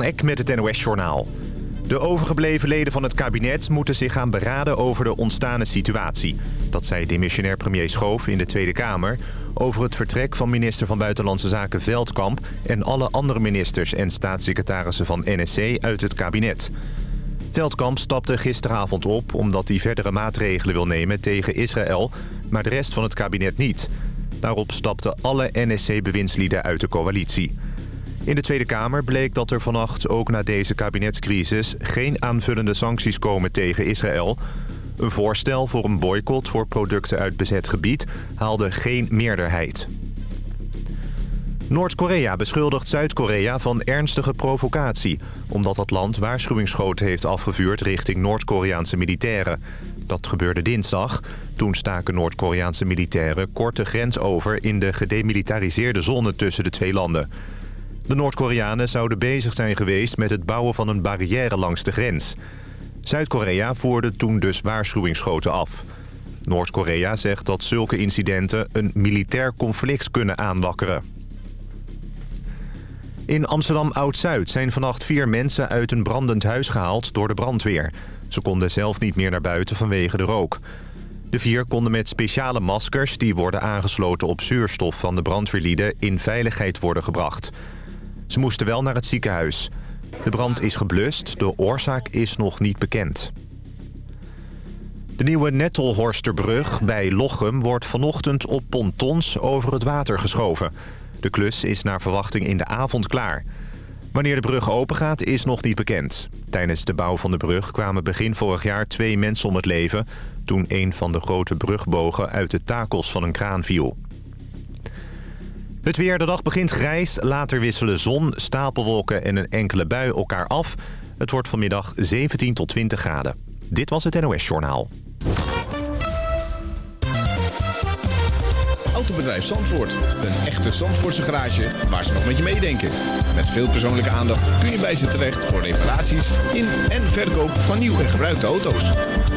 Eck met het NOS-journaal. De overgebleven leden van het kabinet moeten zich gaan beraden over de ontstane situatie. Dat zei demissionair premier Schoof in de Tweede Kamer... over het vertrek van minister van Buitenlandse Zaken Veldkamp... en alle andere ministers en staatssecretarissen van NSC uit het kabinet. Veldkamp stapte gisteravond op omdat hij verdere maatregelen wil nemen tegen Israël... maar de rest van het kabinet niet. Daarop stapten alle NSC-bewindslieden uit de coalitie... In de Tweede Kamer bleek dat er vannacht ook na deze kabinetscrisis... geen aanvullende sancties komen tegen Israël. Een voorstel voor een boycott voor producten uit bezet gebied haalde geen meerderheid. Noord-Korea beschuldigt Zuid-Korea van ernstige provocatie... omdat dat land waarschuwingsschoten heeft afgevuurd richting Noord-Koreaanse militairen. Dat gebeurde dinsdag. Toen staken Noord-Koreaanse militairen kort de grens over... in de gedemilitariseerde zone tussen de twee landen. De Noord-Koreanen zouden bezig zijn geweest met het bouwen van een barrière langs de grens. Zuid-Korea voerde toen dus waarschuwingsschoten af. Noord-Korea zegt dat zulke incidenten een militair conflict kunnen aanwakkeren. In Amsterdam Oud-Zuid zijn vannacht vier mensen uit een brandend huis gehaald door de brandweer. Ze konden zelf niet meer naar buiten vanwege de rook. De vier konden met speciale maskers die worden aangesloten op zuurstof van de brandweerlieden in veiligheid worden gebracht. Ze moesten wel naar het ziekenhuis. De brand is geblust, de oorzaak is nog niet bekend. De nieuwe Nettelhorsterbrug bij Lochem wordt vanochtend op pontons over het water geschoven. De klus is naar verwachting in de avond klaar. Wanneer de brug opengaat is nog niet bekend. Tijdens de bouw van de brug kwamen begin vorig jaar twee mensen om het leven... toen een van de grote brugbogen uit de takels van een kraan viel. Het weer, de dag begint grijs. Later wisselen zon, stapelwolken en een enkele bui elkaar af. Het wordt vanmiddag 17 tot 20 graden. Dit was het NOS Journaal. Autobedrijf Zandvoort. Een echte Zandvoortse garage waar ze nog met je meedenken. Met veel persoonlijke aandacht kun je bij ze terecht voor reparaties in en verkoop van nieuw en gebruikte auto's.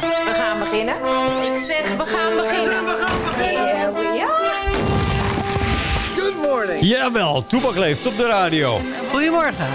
We gaan beginnen. Ik zeg, we gaan beginnen. We gaan beginnen. Here we are. Good morning. Jawel, Toebak leeft op de radio. Goedemorgen.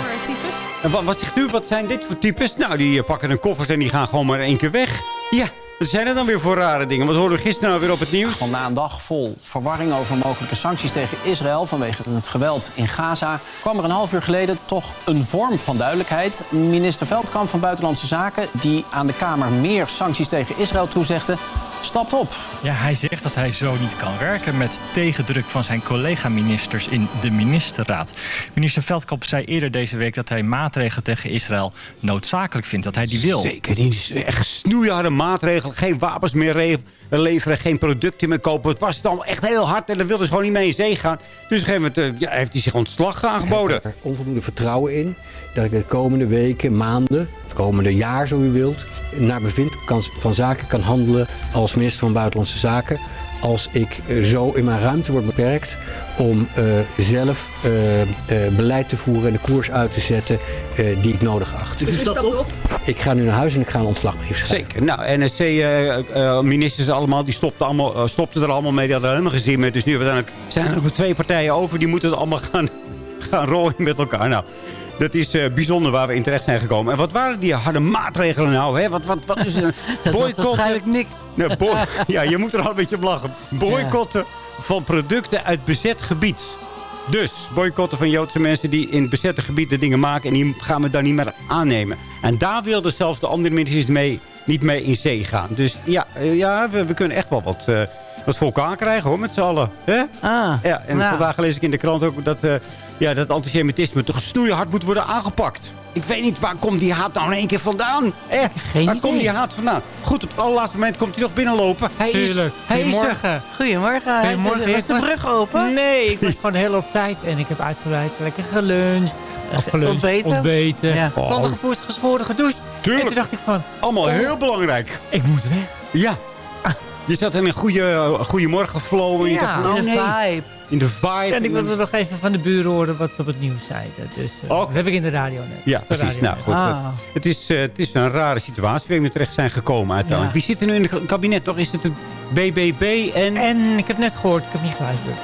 En wat, wat zegt u, wat zijn dit voor types? Nou, die eh, pakken hun koffers en die gaan gewoon maar één keer weg. Ja, wat zijn er dan weer voor rare dingen? Wat hoorden we gisteren nou weer op het nieuws? Na een dag vol verwarring over mogelijke sancties tegen Israël... vanwege het geweld in Gaza... kwam er een half uur geleden toch een vorm van duidelijkheid. Minister Veldkamp van Buitenlandse Zaken... die aan de Kamer meer sancties tegen Israël toezegde... stapt op. Ja, hij zegt dat hij zo niet kan werken met tegendruk van zijn collega-ministers in de ministerraad. Minister Veldkamp zei eerder deze week dat hij maatregelen tegen Israël noodzakelijk vindt, dat hij die wil. Zeker, die is echt snoeiharde maatregelen. Geen wapens meer re- leveren, geen producten meer kopen. Het was dan echt heel hard en daar wilden ze gewoon niet mee in zee gaan. Dus op een gegeven moment eh, ja, heeft hij zich ontslag aangeboden. Ik heb er onvoldoende vertrouwen in dat ik de komende weken, maanden, het komende jaar zo u wilt, naar bevind kan, van zaken kan handelen als minister van Buitenlandse Zaken. Als ik eh, zo in mijn ruimte word beperkt om eh, zelf eh, beleid te voeren en de koers uit te zetten eh, die ik nodig acht. Dus u stapt op? Ik ga nu naar huis en ik ga een ontslagbrief schrijven. Zeker. Nou, NSC-ministers allemaal, die stopten, allemaal, stopten er allemaal mee. Die hadden er helemaal gezien mee. Dus nu zijn er nog maar twee partijen over. Die moeten het allemaal gaan, gaan rooien met elkaar. Nou, dat is eh, bijzonder waar we in terecht zijn gekomen. En wat waren die harde maatregelen nou? Hè? Wat, wat, wat is een boycott? waarschijnlijk niks. Nee, ja, je moet er al een beetje lachen. Boycotten van producten uit bezet gebied. Dus boycotten van Joodse mensen die in bezette gebied de dingen maken... en die gaan we dan niet meer aannemen. En daar wilden zelfs de andere ministers mee, niet mee in zee gaan. Dus ja, eh, ja we, we kunnen echt wel wat, eh, wat voor elkaar krijgen hoor, met z'n allen. Hè? Ah, Ja, en nou. vandaag lees ik in de krant ook dat, eh, ja, dat antisemitisme toch snoeihard moet worden aangepakt. Ik weet niet, waar komt die haat nou in één keer vandaan? Eh, Geen waar idee. komt die haat vandaan? Goed, op het allerlaatste moment komt hij toch binnenlopen. Hij Tuurlijk. Is, hij is. Goedemorgen. Goedemorgen. Goedemorgen. Ik de brug open? Nee, ik was gewoon heel op tijd en ik heb uitgebreid lekker geluncht. Opgeluncht, ontbeten. ontbeten. Ja. Oh. Tanden gepoetst, geschoren, gedoucht. Tuurlijk. En toen dacht ik van, Allemaal heel belangrijk. ik moet weg. Ja. Je zat in een goede, goede morgenflow. Ja. dacht, oh In de nee. vibe. In de vibe. En ik wilde nog even van de buren horen wat ze op het nieuws zeiden. Dus eh, Ook. dat heb ik in de radio net. Ja, de precies. Nou, goed. Ah. Het, is, eh, het is een rare situatie waarin we terecht zijn gekomen uiteindelijk. Ja. Wie zit er nu in het kabinet nog? Is het het BBB en, En ik heb net gehoord, ik heb niet geluisterd.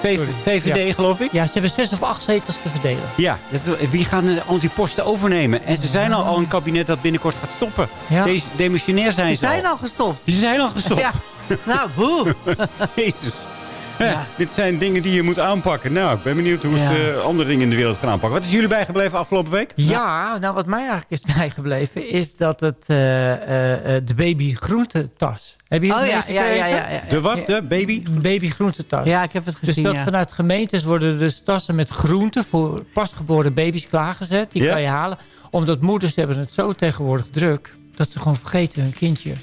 VVD, Ja. geloof ik? Ja, ze hebben zes of acht zetels te verdelen. Ja, dat- wie gaan eh, al die posten overnemen? En ze zijn al, al een kabinet dat binnenkort gaat stoppen. Ja. Deze demissionair zijn Die ze zijn al. al gestopt. Ze zijn al gestopt. Ja. Nou, boe. Jezus. Ja. Dit zijn dingen die je moet aanpakken. Nou, ik ben benieuwd hoe Ja. ze eh, andere dingen in de wereld gaan aanpakken. Wat is jullie bijgebleven afgelopen week? Ja, nou wat mij eigenlijk is bijgebleven... is dat het eh, eh, eh, de baby groentetas. Heb je het Oh ja, ja, ja, ja, ja. De wat? De baby? Baby groentetas. Ja, ik heb het Dus gezien, dat ja. vanuit gemeentes worden dus tassen met groenten... voor pasgeboren baby's klaargezet. Die Ja. kan je halen. Omdat moeders hebben het zo tegenwoordig druk... dat ze gewoon vergeten hun kindje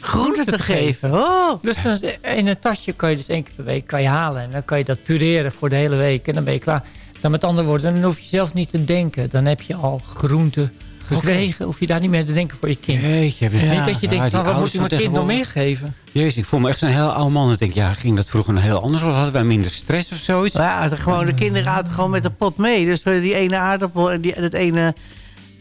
Groenten te geven. Oh. Dus dan de- in een tasje kan je dus één keer per week kan je halen. En dan kan je dat pureren voor de hele week. En dan ben je klaar. Dan met andere woorden, dan hoef je zelf niet te denken. Dan heb je al groenten gekregen. Hoef je daar niet meer te denken voor je kind. Jeetje, Niet dat je Ja, denkt, van, wat moet ik mijn kind nog meer tegenwoordig. geven? Jezus, ik voel me echt zo'n heel oude man. Ik denk, ja, ging dat vroeger een heel anders? Of hadden wij minder stress of zoiets? Ja, gewoon de kinderen aten gewoon met de pot mee. Dus eh, die ene aardappel en die, dat ene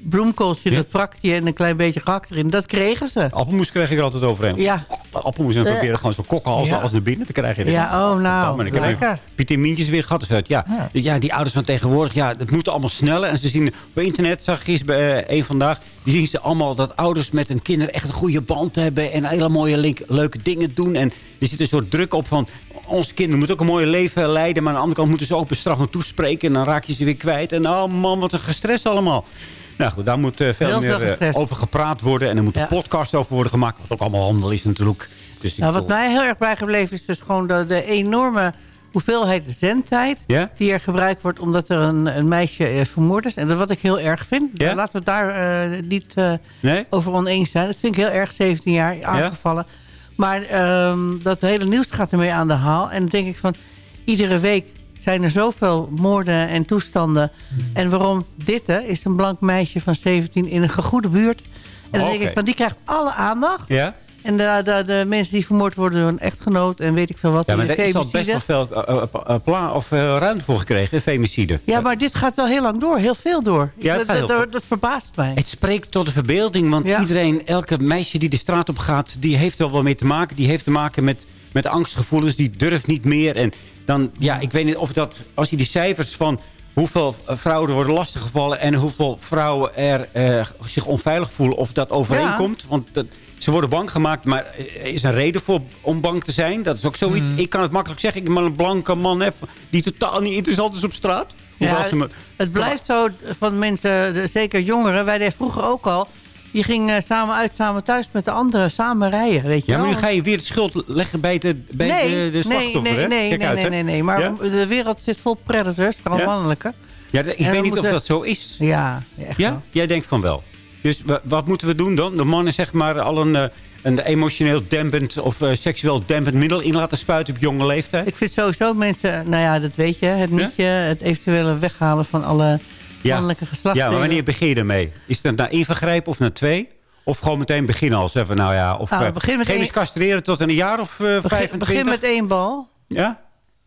bloemkooltje, dat prakje en een klein beetje gehakt erin. Dat kregen ze. Appelmoes kreeg ik er altijd overheen. Ja, Appelmoes en proberen gewoon zo'n kokkenhals Ja. alles naar binnen te krijgen. ja oh nou, ik heb lekker. vitamintjes weer gehad. Dus uit. Ja, Ja. die ouders van tegenwoordig, ja, het moet allemaal sneller. En ze zien op internet, zag ik gisteren bij eh, een vandaag... die zien ze allemaal dat ouders met hun kinderen echt een goede band hebben... en hele mooie link- leuke dingen doen. En er zit een soort druk op van... onze kinderen moeten ook een mooi leven leiden... maar aan de andere kant moeten ze ook bestraffend toespreken... en dan raak je ze weer kwijt. En oh man, wat een gestres allemaal. Nou goed, daar moet eh, veel meer eh, over gepraat worden. En er moet een podcast over worden gemaakt. Wat ook allemaal handel is natuurlijk. Dus Nou, wat mij heel erg bijgebleven is dus gewoon de, de enorme hoeveelheid zendtijd... Die er gebruikt wordt omdat er een, een meisje eh, vermoord is. En dat wat ik heel erg vind. Laten we daar niet Nee? over oneens zijn. Dat vind ik heel erg, 17 jaar aangevallen. Maar ehm, dat hele nieuws gaat ermee aan de haal. En dan denk ik van, iedere week zijn er zoveel moorden en toestanden. En waarom dit hè, is een blank meisje van 17 in een gegoede buurt. En dan denk ik van, die krijgt alle aandacht. Ja? En de, de, de mensen die vermoord worden door een echtgenoot en weet ik veel wat. Ja, maar daar is al best wel veel eh, eh, eh, pla- of, ruimte voor gekregen, femicide. Ja, maar dit gaat wel heel lang door. Heel veel door. Ja, dat, verbaast mij. Het spreekt tot de verbeelding, want Ja. iedereen, elke meisje die de straat op gaat... die heeft wel wat mee te maken. Die heeft te maken met, met angstgevoelens, die durft niet meer. En dan, ja, ik weet niet of dat... Als je die cijfers van hoeveel eh, vrouwen er worden lastiggevallen... en hoeveel vrouwen er eh, zich onveilig voelen, of dat overeenkomt. Want dat, ze worden bang gemaakt, maar er is een reden voor om bang te zijn. Dat is ook zoiets. Mm. Ik kan het makkelijk zeggen. Ik ben een blanke man heb, die totaal niet interessant is op straat. Ja, ze me- Het blijft zo van mensen, zeker jongeren. Wij deden vroeger ook al. Je ging eh, samen uit, samen thuis met de anderen. Samen rijden, weet je Ja, maar nu ga je weer de schuld leggen bij de, bij nee, de, de slachtoffer, nee, nee, hè? nee, nee, uit, nee, nee, nee. Maar Ja? de wereld zit vol predators, vooral mannelijke. Ja, ik En weet we niet of dat zo is. Ja, echt Ja? wel. Jij denkt van wel. Dus wa- wat moeten we doen dan? De mannen zeg maar al een, eh, een emotioneel dempend of eh, seksueel dempend middel in laten spuiten op jonge leeftijd? Ik vind sowieso mensen, nou ja, dat weet je. Het nietje, het eventuele weghalen van alle mannelijke Ja, geslachtsdelen. maar wanneer begin je ermee? Is het na één vergrijp of na twee? Of gewoon meteen beginnen als even, nou ja. Of Nou, eh, begin met één- castreren tot een jaar of eh, Begin, 25? begin met één bal. Ja?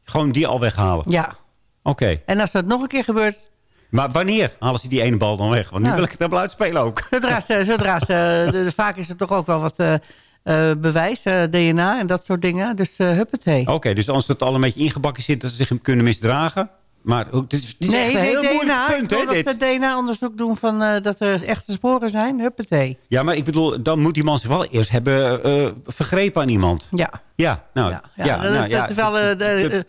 Gewoon die al weghalen? Ja. Oké. En als dat nog een keer gebeurt, Maar wanneer halen ze die ene bal dan weg? Want nu Nou. wil ik het wel uitspelen ook. Zodra ze, zodra ze de- de- vaak is er toch ook wel wat eh, eh, bewijs, eh, DNA en dat soort dingen. Dus uh, huppatee. Oké, dus als het al een beetje ingebakken zit... dat ze zich kunnen misdragen. Maar het is, is echt een heel moeilijk DNA, punt, ik hè, dit. dat ze DNA-onderzoek doen van eh, dat er echte sporen zijn. Huppatee. Ja, maar ik bedoel, dan moet die man zich wel eerst hebben eh, vergrepen aan iemand. Ja. Ja, nou, Ja, ja. ja, dat is- nou, dat is wel, Dat-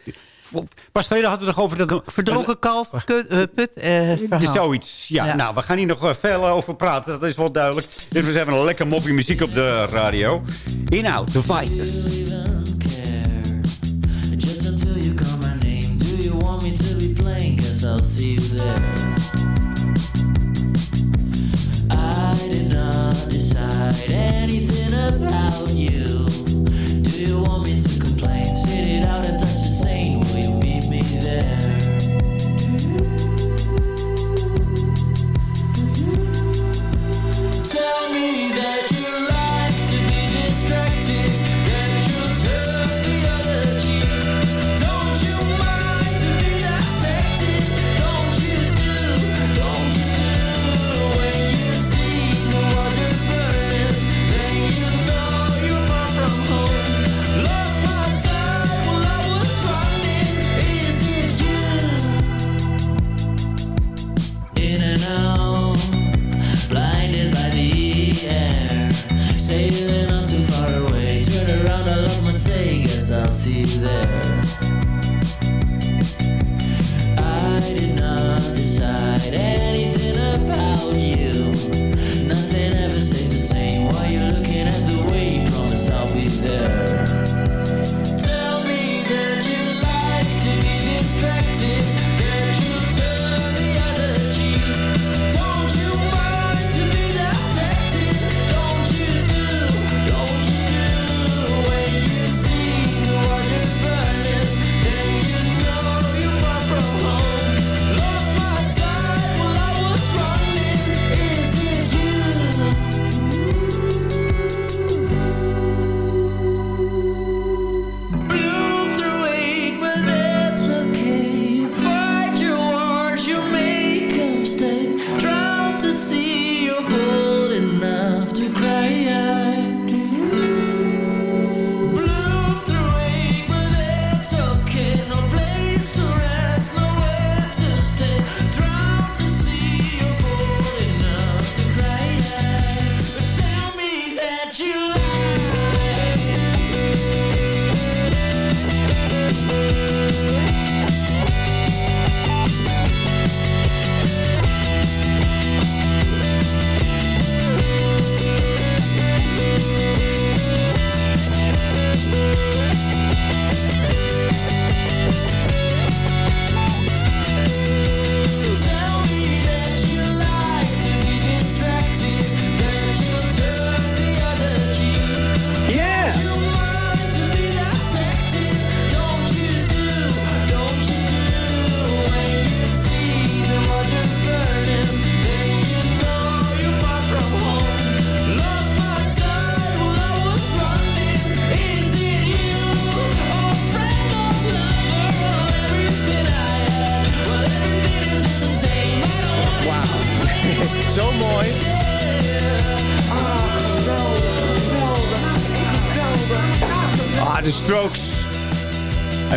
Pas geleden hadden we het nog over dat... Verdronken kalf, kut, eh, put, eh, verhaal. Zoiets, ja. Ja. Nou, we gaan hier nog veel over praten. Dat is wel duidelijk. Dus we hebben een lekker moppie muziek op de radio. Inhoud, Devices. Just I'll see you there. I did not decide anything about you. Do you want me to complain? Sit it out and touch the sane. Will you meet me there? See there. I did not decide anything about you. Nothing ever stays the same while you're looking at the way you promise I'll be there.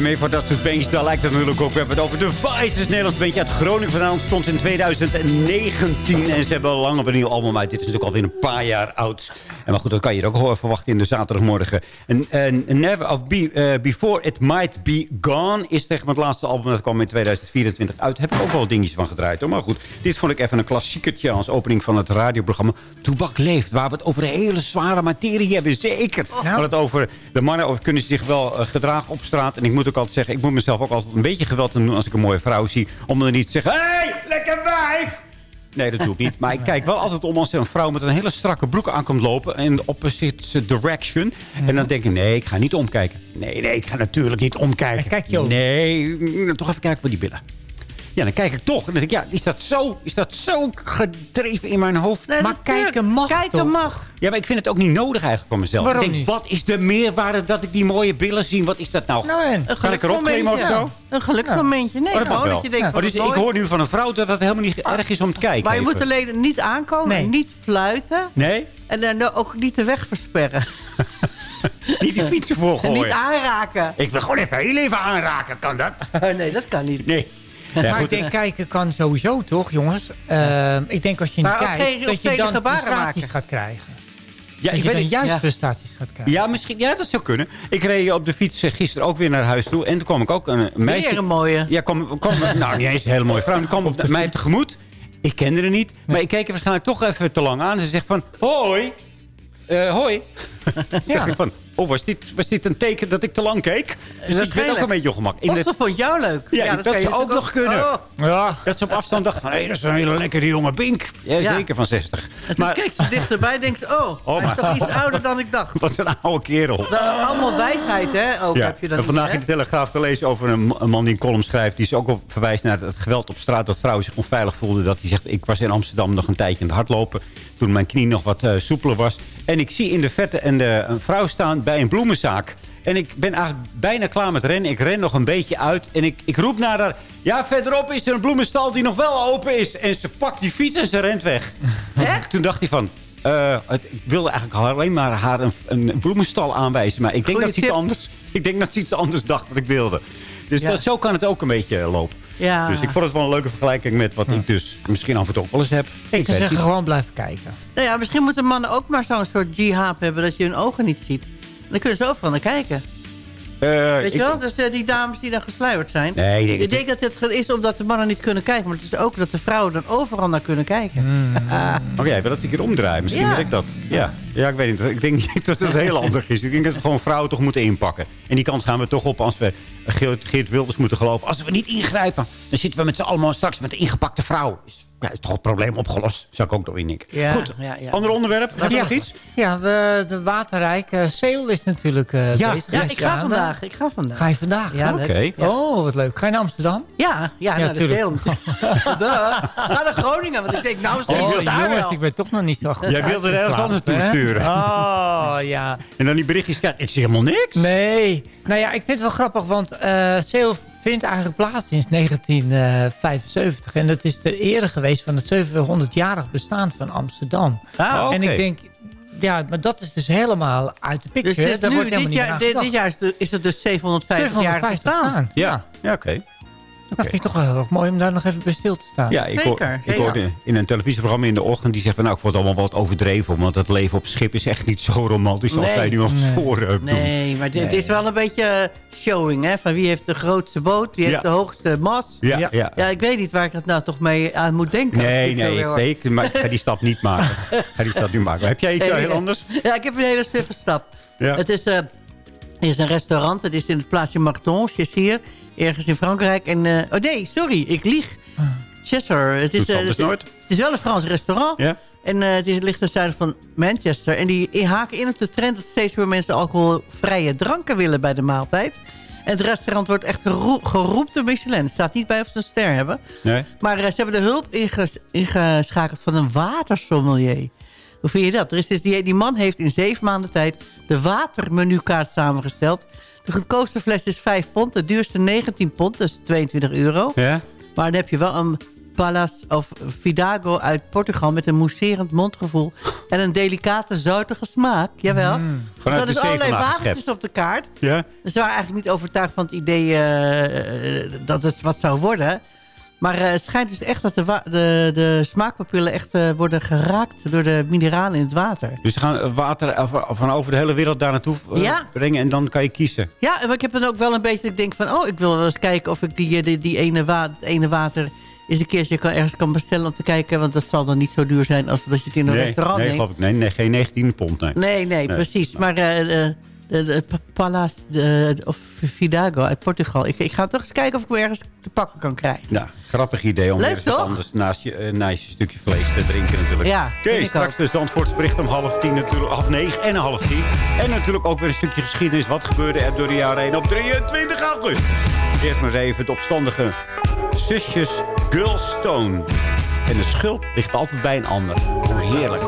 Meer voor dat soort bandjes, daar lijkt het natuurlijk ook. We hebben het over de Vice, het Nederlands bandje uit Groningen vandaan. stond in 2019 en ze hebben al lang op een nieuw. Dit is natuurlijk alweer een paar jaar oud. En maar goed, dat kan je er ook horen verwachten in de zaterdagmorgen. En, en Never of Be, eh, Before It Might Be Gone is tegen het laatste album. Dat kwam in 2024 uit. Heb ik ook wel dingetjes van gedraaid. Hoor. Maar goed, dit vond ik even een klassiekertje als opening van het radioprogramma Toebak Leeft. Waar we het over hele zware materie hebben. Zeker. We hadden het over de mannen over kunnen ze zich wel eh, gedragen op straat. En ik moet ook altijd zeggen, ik moet mezelf ook altijd een beetje geweld doen als ik een mooie vrouw zie. Om dan niet te zeggen, hé, hey, lekker wijf! Nee, dat doe ik niet. Maar ik kijk wel altijd om als er een vrouw met een hele strakke broek aankomt lopen. In de opposite direction. En dan denk ik, nee, ik ga niet omkijken. Nee, nee, ik ga natuurlijk niet omkijken. kijk je ook. Nee, mm, toch even kijken voor die billen. Ja, dan kijk ik toch. En dan denk ik, ja, is dat zo, is dat zo gedreven in mijn hoofd? Nee, Maar kijken mag Kijken toch? mag. Ja, maar ik vind het ook niet nodig eigenlijk voor mezelf. Waarom ik denk, niet? wat is de meerwaarde dat ik die mooie billen zie? Wat is dat nou? Nou en? Een Kan ik erop klimmen of zo? Een geluksmomentje. Nee, Oh, dat dat je denkt Oh, dus ik hoor nu van een vrouw dat het helemaal niet erg is om te kijken. Maar je even. moet alleen niet aankomen, Nee. niet fluiten. Nee? En dan ook niet de weg versperren. Niet de fietsen En niet voorgooien. aanraken. Ik wil gewoon even heel even aanraken. Kan dat? nee, dat kan niet. Nee. Ja, maar goed. ik denk, kijken kan sowieso toch, jongens? Ehm, ik denk als je niet Maar kijkt, geen dat je dan gebaren frustraties maken. gaat krijgen. Ja, dat ik je weet dan juist Ja. frustraties gaat krijgen. Ja, misschien, ja, dat zou kunnen. Ik reed op de fiets eh, gisteren ook weer naar huis toe. En toen kwam ik ook een meisje... Weer een mooie. Ja, kwam, kwam, nou, niet eens een hele mooie vrouw. Die kwam op mij tegemoet. Ik kende haar niet. Maar ik keek er waarschijnlijk toch even te lang aan. Ze zegt van, hoi. Eh, hoi. ja. van, oh, was dit, was dit een teken dat ik te lang keek? Dus dat werd ook een beetje ongemak. In dat vond jou leuk. Ja, dat kan je zou ook nog kunnen. Oh, Ja. dat ze op afstand dacht van, hé, dat is een hele lekkere jonge bink. Ja, Ja. zeker van 60. en toen Maar keek ze dichterbij en denkt ze, oh, Oh, hij is toch iets ouder dan ik dacht. wat een oude kerel. Wel, allemaal wijsheid, hè? Ook Ja. heb je en vandaag niet, in de Telegraaf gelezen over een, een man die een column schrijft. Die is ook op verwijst naar het geweld op straat. Dat vrouwen zich onveilig voelden. Dat hij zegt, ik was in Amsterdam nog een tijdje aan het hardlopen. Toen mijn knie nog wat eh, soepeler was. En ik zie in de verte en de, een vrouw staan bij een bloemenzaak. En ik ben eigenlijk bijna klaar met rennen. Ik ren nog een beetje uit. En ik, ik roep naar haar. Ja, verderop is er een bloemenstal die nog wel open is. En ze pakt die fiets en ze rent weg. Echt? Toen dacht hij van... eh, het- ik wilde eigenlijk alleen maar haar een, een bloemenstal aanwijzen. Maar ik denk, Goeie dat ze iets anders, ik denk dat ze iets anders dacht wat ik wilde. Dus Ja. dat, zo kan het ook een beetje eh, lopen. Ja. Dus ik vond het wel een leuke vergelijking met wat ik dus misschien af en toe ook wel eens heb. Ik zou het zeggen, gewoon blijven kijken. Nou ja, misschien moeten mannen ook maar zo'n soort jihad hebben... dat je hun ogen niet ziet. Dan kunnen ze overal naar kijken. Eh, Weet je wel? Dus eh, die dames die dan gesluierd zijn. Nee, ik denk ik denk dat het is omdat de mannen niet kunnen kijken. Maar het is ook dat de vrouwen dan overal naar kunnen kijken. Oké, jij wil dat ik hier omdraai. Misschien Ja. wil ik dat. Ja. ja, ik weet niet. Ik denk niet dat het heel handig is. Ik denk dat we gewoon vrouwen toch moeten inpakken. En die kant gaan we toch op als we Geert, Geert Wilders moeten geloven. Als we niet ingrijpen, dan zitten we met z'n allemaal straks met een ingepakte vrouw. Ja, is toch het probleem opgelost? Zou ik ook nog innikken. Ja, Goed, ja, ja. ander onderwerp. Heb je Ja. nog iets? Ja, we, de waterrijk. eh Sale is natuurlijk eh Ja. bezig. Ja, ik ga vandaag. Ik ga vandaag. Ga je vandaag? Ja, Oké. Oh, wat leuk. Ga je naar Amsterdam? Ja, ja, Ja, naar de. Duh. Ga naar Groningen, want ik denk, nou is Oh, jongens, wel. ik ben toch nog niet zo goed. Jij wilde er ergens anders Hè? sturen. Oh, ja. En dan die berichtjes krijgen. Ik zie helemaal niks. Nee. Nou ja, ik vind het wel grappig, want eh Sale vindt eigenlijk plaats sinds 1975. En dat is ter ere geweest van het 700-jarig bestaan van Amsterdam. Ah, oké. En ik denk, ja, maar dat is dus helemaal uit de picture. dus Daar nu, wordt dit, helemaal niet jaar, dit, dit jaar is, de- is het dus 750 jaar 750 gestaan. staan. Ja, ja oké. Dat vind ik toch wel heel erg mooi om daar nog even bij stil te staan. Ja, ik, hoor, ik ja. hoorde in een televisieprogramma in de ochtend... die zegt van, nou, ik vond het allemaal wat overdreven... want het leven op schip is echt niet zo romantisch... als wij nu ons Nee. voor eh, doen. Nee, maar dit is wel een beetje eh, showing, hè? Van wie heeft de grootste boot, wie heeft de hoogste mast. Ja, Ja. ja. Ja, ik weet niet waar ik het nou toch mee aan moet denken. Nee, nee, ik, nee, ik, maar ik ga die stap niet maken. Ga die stap niet maken. Heb jij iets Nee, heel anders? Ja, ik heb een hele suffe stap. Ja. Het is, eh, het is een restaurant. Het is in het plaatsje Martonge, is hier. Ergens in Frankrijk. En, eh, oh nee, sorry, ik lieg. Chester. Het is, eh, het- nooit? Het is wel een Frans restaurant. Ja? En eh, het, is, het ligt ten zuiden van Manchester. En die haken in op de trend dat steeds meer mensen alcoholvrije dranken willen bij de maaltijd. En het restaurant wordt echt geroe- geroemd door Michelin. Het staat niet bij of ze een ster hebben. Nee? Maar eh, ze hebben de hulp inges- ingeschakeld van een watersommelier. Hoe vind je dat? Er is dus die, die man heeft in zeven maanden tijd de watermenukaart samengesteld. De goedkoopste fles is 5 pond. De duurste 19 pond, dus 22 euro. Ja? Maar dan heb je wel een Palas of Vidago uit Portugal... met een mousserend mondgevoel en een delicate zoutige smaak. Jawel. De dus zee allerlei geschept. op de kaart. Ja? Ze waren eigenlijk niet overtuigd van het idee eh, dat het wat zou worden. Maar eh, het schijnt dus echt dat de, de, de smaakpapillen echt eh, worden geraakt door de mineralen in het water. Dus ze gaan het water eh, van- over de hele wereld daar naartoe eh, Ja. brengen en dan kan je kiezen. Ja, maar ik heb dan ook wel een beetje... dat Ik denk van, oh, ik wil wel eens kijken of ik die, die, die ene, wa ene water... eens een keertje kan, ergens kan bestellen om te kijken. Want dat zal dan niet zo duur zijn als dat je het in een nee, restaurant nee, neemt. geloof ik. Nee, nee, geen 19 pond. Nee. Nee, nee, Nee. precies. Maar eh, de, de, de of Vidago uit Portugal. Ik, ik ga toch eens kijken of ik hem ergens te pakken kan krijgen. Ja, grappig idee om Leuk, anders naast je, eh, naast je stukje vlees te drinken natuurlijk. Ja, Oké, straks ook. de Zandvoortse bericht om half tien natuurlijk, half negen en half tien. En natuurlijk ook weer een stukje geschiedenis. Wat gebeurde er door de jaren heen op 23 augustus? Eerst maar eens even het opstandige zusjes Girlstone. En de schuld ligt altijd bij een ander. Hoe heerlijk.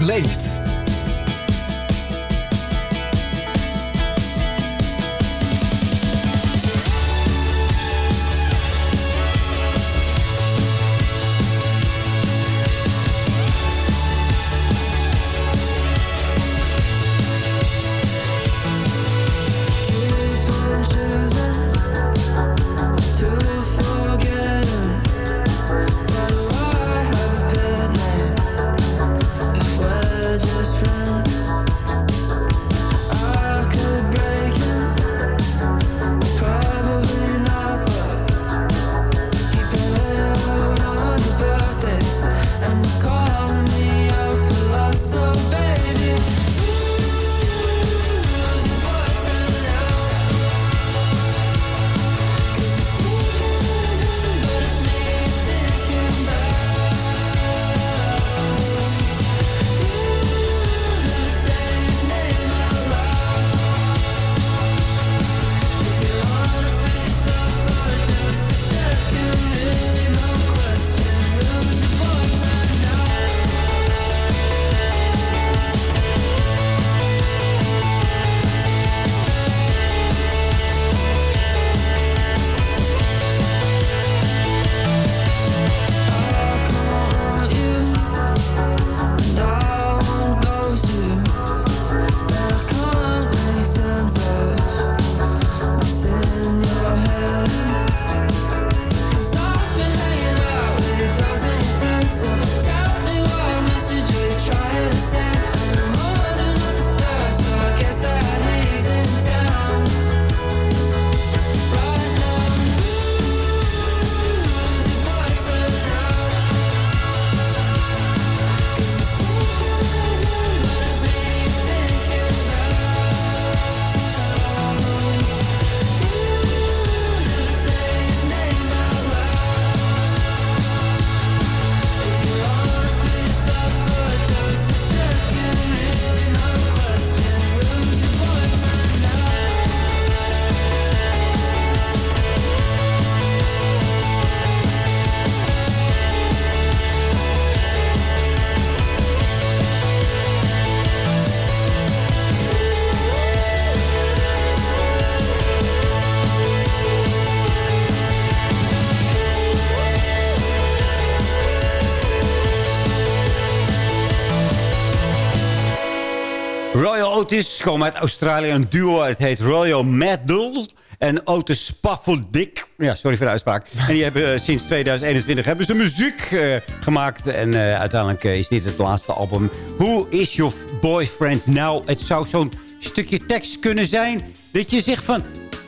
Leeft. Otis komen uit Australië. Een duo, het heet Royal Maddle en Otis Spaffel-Dick. Ja, sorry voor de uitspraak. En die hebben eh, sinds 2021 hebben ze muziek eh, gemaakt. En eh, uiteindelijk is dit het laatste album. Who is your boyfriend now? Het zou zo'n stukje tekst kunnen zijn dat je zegt van...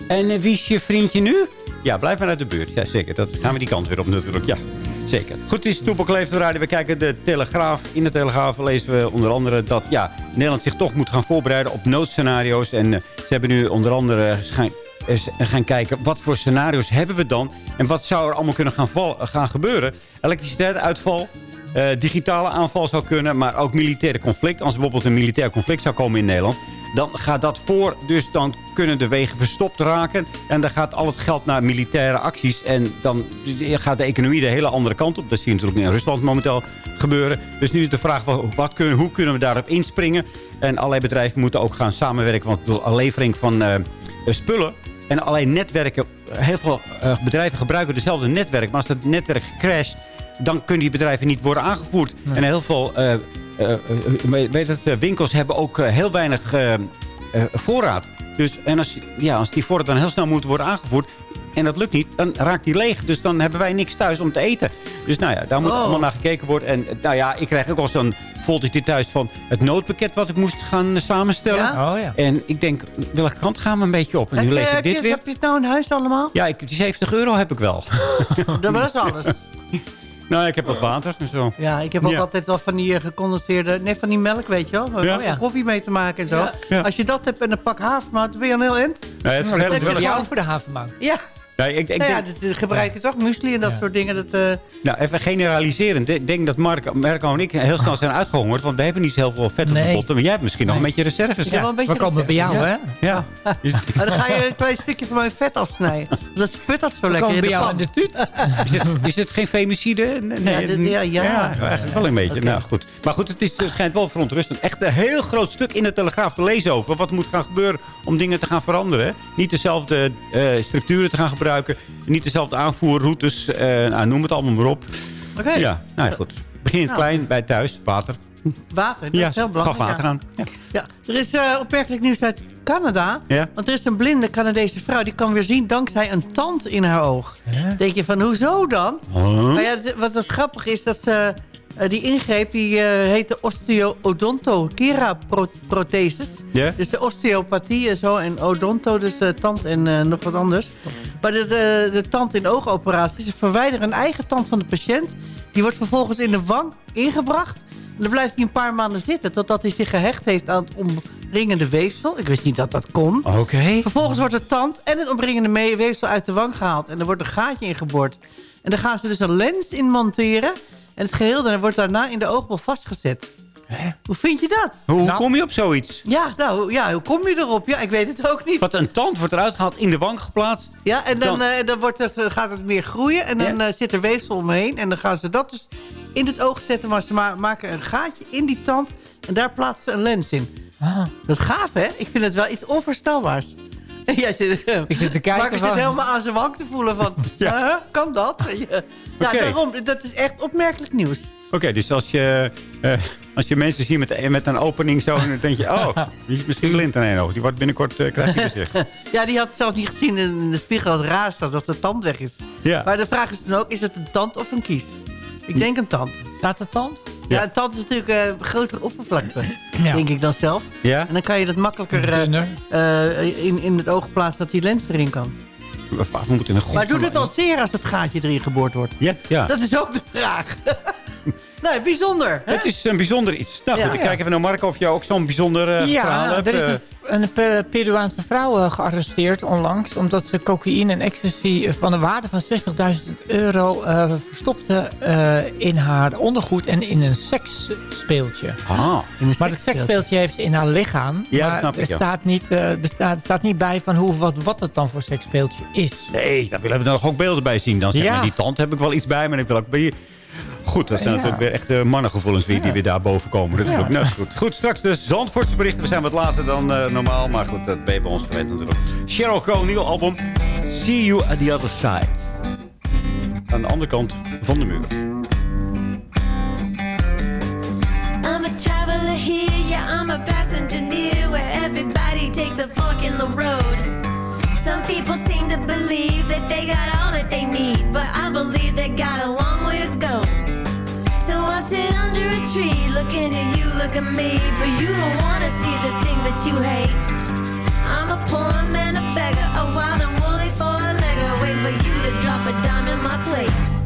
En wie is je vriendje nu? Ja, blijf maar uit de buurt. Ja, zeker. Dat gaan we die kant weer op natuurlijk. Ja, zeker. Goed, het is Toepel Kleef Radio. We kijken de Telegraaf. In de Telegraaf lezen we onder andere dat ja, Nederland zich toch moet gaan voorbereiden op noodscenario's. En eh, ze hebben nu onder andere gaan, kijken wat voor scenario's hebben we dan. En wat zou er allemaal kunnen gaan, gaan gebeuren. Elektriciteitsuitval. eh, digitale aanval zou kunnen, maar ook militaire conflict. Als bijvoorbeeld een militair conflict zou komen in Nederland... dan gaat dat voor, dus dan kunnen de wegen verstopt raken. En dan gaat al het geld naar militaire acties. En dan gaat de economie de hele andere kant op. Dat zie je natuurlijk in Rusland momenteel gebeuren. Dus nu is de vraag, wat, kunnen, hoe kunnen we daarop inspringen? En allerlei bedrijven moeten ook gaan samenwerken. Want de levering van eh, spullen en allerlei netwerken... Heel veel eh, bedrijven gebruiken dezelfde netwerk. Maar als het netwerk crasht dan kunnen die bedrijven niet worden aangevoerd. En heel veel eh, weet het, eh, winkels hebben ook eh, heel weinig eh, eh, voorraad. Dus, en als, ja, als die voorraad dan heel snel moet worden aangevoerd... en dat lukt niet, dan raakt die leeg. Dus dan hebben wij niks thuis om te eten. Dus nou ja, daar moet Oh. allemaal naar gekeken worden. En eh, nou ja, ik krijg ook al zo'n foldertje thuis van het noodpakket... wat ik moest gaan eh, samenstellen. Ja? Oh ja. En ik denk, welke kant gaan we een beetje op? En nu Heb, lees eh, ik dit je, weer. heb je het nou in huis allemaal? Ja, ik, die 70 euro heb ik wel. Dat was alles. nou, ik heb wat water en zo. Ja, ik heb ook Ja. altijd wel van die eh, gecondenseerde... Nee, van die melk, weet je wel. Om Ja. koffie mee te maken en zo. Ja. Als je dat hebt en een pak havermout, dan ben je een heel eind. Nee, het verhelpt wel eens. jou voor de havenmarkt. Ja. Nee, ik, ik nou ja, denk- dit, dit gebruik je toch? Muesli en dat soort dingen. Dat, eh, Nou, even generaliserend. Ik denk dat Marco, Marco en ik heel snel zijn uitgehongerd. Want we hebben niet zo heel veel vet op de botten. Maar jij hebt misschien nog een beetje reserves. Wel een beetje We komen bij jou, hè? Ja. Maar dan ga je een klein stukje van mijn vet afsnijden. Dat sputtert zo We lekker in bij de jou in de tuut. Is het, is het geen femicide? Nee, Ja, dit- ja, ja. eigenlijk wel een beetje. Nou, goed. Maar goed, het, is, het schijnt wel verontrustend. Echt een heel groot stuk in de Telegraaf te lezen over. Wat moet gaan gebeuren om dingen te gaan veranderen. Niet dezelfde eh, structuren te gaan gebruiken. Niet dezelfde aanvoerroutes. eh, nou, noem het allemaal maar op. Oké. Ja, nou ja, goed. Begin in het Nou. klein, bij thuis. Water. Water, dat Ja, is heel gaf water aan. Ja. Ja, er is eh, opmerkelijk nieuws uit Canada. Ja. Want er is een blinde Canadese vrouw... die kan weer zien dankzij een tand in haar oog. denk je van, hoezo dan? Huh? Maar ja, wat grappig is, dat ze... eh, die ingreep die eh heet de osteo-odonto-kera-prothesis. Ja? Dus de osteopathie en zo. En odonto, dus eh, tand en nog wat anders. Maar de, de, de tand in oogoperatie. Ze verwijderen een eigen tand van de patiënt. Die wordt vervolgens in de wang ingebracht. En dan blijft hij een paar maanden zitten. Totdat hij zich gehecht heeft aan het omringende weefsel. Ik wist niet dat dat kon. Oké. Vervolgens wordt de tand en het omringende weefsel uit de wang gehaald. En er wordt een gaatje ingeboord. En dan gaan ze dus een lens in monteren. En het geheel dan wordt daarna in de oogbol vastgezet. Hoe vind je dat? Hoe Nou. kom je op zoiets? Ja, nou, ja, hoe kom je erop? Ja, ik weet het ook niet. Wat een tand wordt eruit gehaald, in de wang geplaatst. Ja, en dan, Dan- eh, dan wordt het, eh, gaat het meer groeien. En dan Ja. eh, zit er weefsel omheen. En dan gaan ze dat dus in het oog zetten. Maar ze ma- maken een gaatje in die tand. En daar plaatsen ze een lens in. Ah. Dat is gaaf, hè? Ik vind het wel iets onvoorstelbaars. Jij zit, Ik zit te kijken Marcus zit van- helemaal aan zijn wang te voelen van... ja. kan dat? Ja, daarom. Dat is echt opmerkelijk nieuws. Oké, dus als je, eh, als je mensen ziet met, met een opening zo... dan denk je, oh, die is misschien blind aan één oog. Die wordt binnenkort, eh krijg je gezicht. Ja, die had zelfs niet gezien in de spiegel. Het raar staat dat de tand weg is. Ja. Maar de vraag is dan ook, is het een tand of een kies? Ik denk een tand. Staat de tand? Ja, tand is natuurlijk eh, een grotere oppervlakte, Ja. denk ik dan zelf. Ja? En dan kan je dat makkelijker eh, eh, in, in het oog plaatsen dat die lens erin kan. We moeten in een Maar doet het al zeer als het gaatje erin geboord wordt? Ja, ja. Dat is ook de vraag. nee, bijzonder. Hè? Het is een bijzonder iets. Nou goed, Ja. ik kijk even naar Marco of jij ook zo'n bijzonder eh, verhaal Ja, hebt. er is eh. een, een Pe- Peruaanse vrouw eh, gearresteerd onlangs... omdat ze cocaïne en ecstasy van een waarde van 60.000 euro eh, verstopte eh, in haar ondergoed en in een seksspeeltje. Ah, Maar het seksspeeltje heeft ze in haar lichaam. Ja, dat maar snap ik, er ja. staat niet, eh, er staat, staat niet bij van hoe, wat, wat het dan voor seksspeeltje is. nee, daar willen we nog ook beelden bij zien. Dan zeg Ja. maar, die tand heb ik wel iets bij, maar ik wil ook bij je... Goed, dat zijn Ja. natuurlijk weer echte mannengevoelens weer, die weer daar boven komen. Dat is ook net goed. Goed, straks de Zandvoortse berichten. We zijn wat later dan eh, normaal, maar goed, dat ben je bij ons gewend natuurlijk. Sheryl Crow, nieuw album. See You at the Other Side. Aan de andere kant van de muur. I'm a traveler here, yeah, I'm a passenger near where everybody takes a fork in the road. Some people seem to believe that they got all that they need, but I believe they got a long way to go. So I sit under a tree, looking at you, look at me, but you don't wanna see the thing that you hate. I'm a poor man, a beggar, a wild and woolly four-legger, waiting for you to drop a dime in my plate.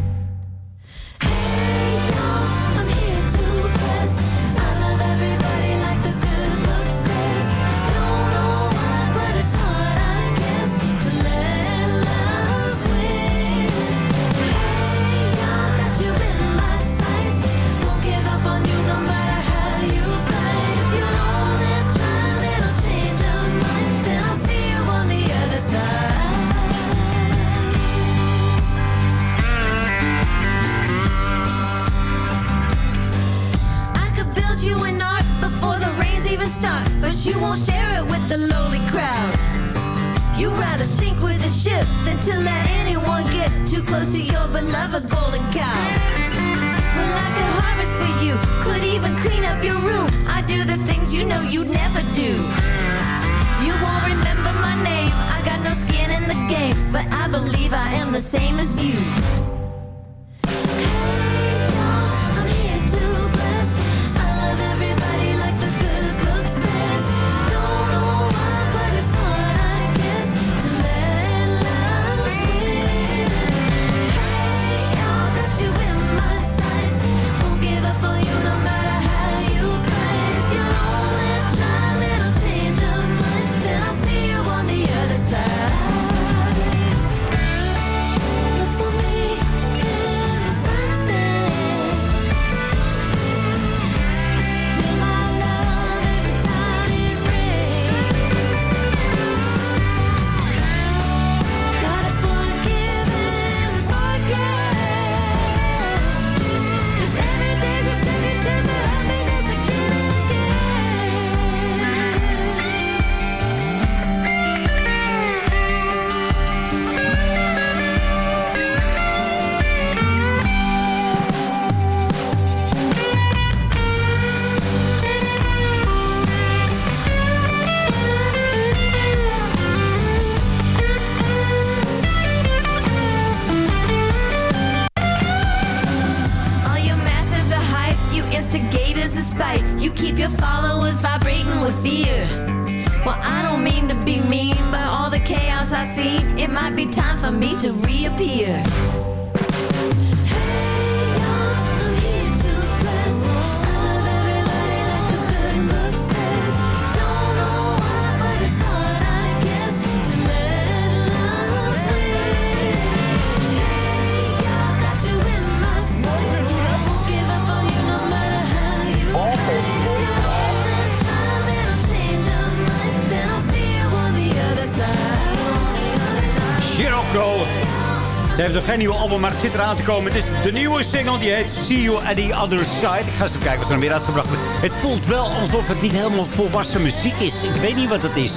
Geen nieuwe album, maar het zit eraan te komen. Het is de nieuwe single, die heet See You at the Other Side. Ik ga eens even kijken wat er weer uitgebracht wordt. Het voelt wel alsof het niet helemaal volwassen muziek is. Ik weet niet wat het is.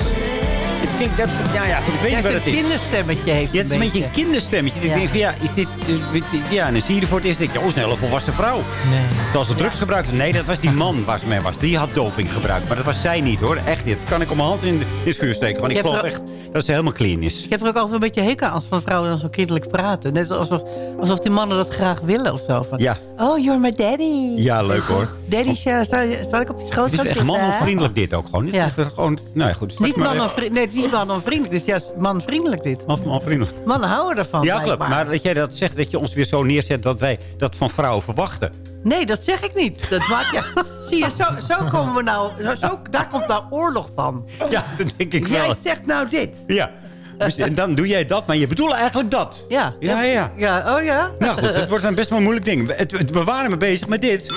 Ik denk dat, nou ja, goed, ik weet Ja, niet wat een het is. kinderstemmetje heeft Ja, het is een beetje een kinderstemmetje. Ik denk van, ja, is dit, eh, ja, en dan zie je er voor het eerst, denk je, oh, is een hele volwassen vrouw. Nee. Terwijl ze drugs gebruikte. Nee, dat was die man waar ze mee was. Die had doping gebruikt. Maar dat was zij niet, hoor. Echt niet. Dat kan ik op mijn hand in, in het vuur steken. Want ik geloof echt dat ze helemaal clean is. Ik heb er ook altijd een beetje hekel aan als van vrouwen dan zo kinderlijk praten. Net alsof, alsof die mannen dat graag willen of zo. Van, Ja. Oh, you're my daddy. Ja, leuk hoor. Daddy, zal, je- zal ik op je schoot Het is echt manonvriendelijk dit ook gewoon. Het is Ja. echt gewoon, nou ja, goed. Niet manonvriendelijk. Nee, het is niet manonvriendelijk. Het is juist manvriendelijk dit. Man- manvriendelijk. Mannen houden ervan. Ja, klopt. Maar dat jij dat zegt, dat je ons weer zo neerzet dat wij dat van vrouwen verwachten. Nee, dat zeg ik niet. Dat maakt je... Zie je, zo, zo komen we nou... Zo, zo- daar komt nou oorlog van. Ja, dat denk ik Jij wel. zegt nou dit. Ja. Dus, en dan doe jij dat, maar je bedoelt eigenlijk dat. Ja. Ja, ja. Ja, oh ja? Nou goed, het wordt een best wel een moeilijk ding. Het, het- we waren me bezig met dit.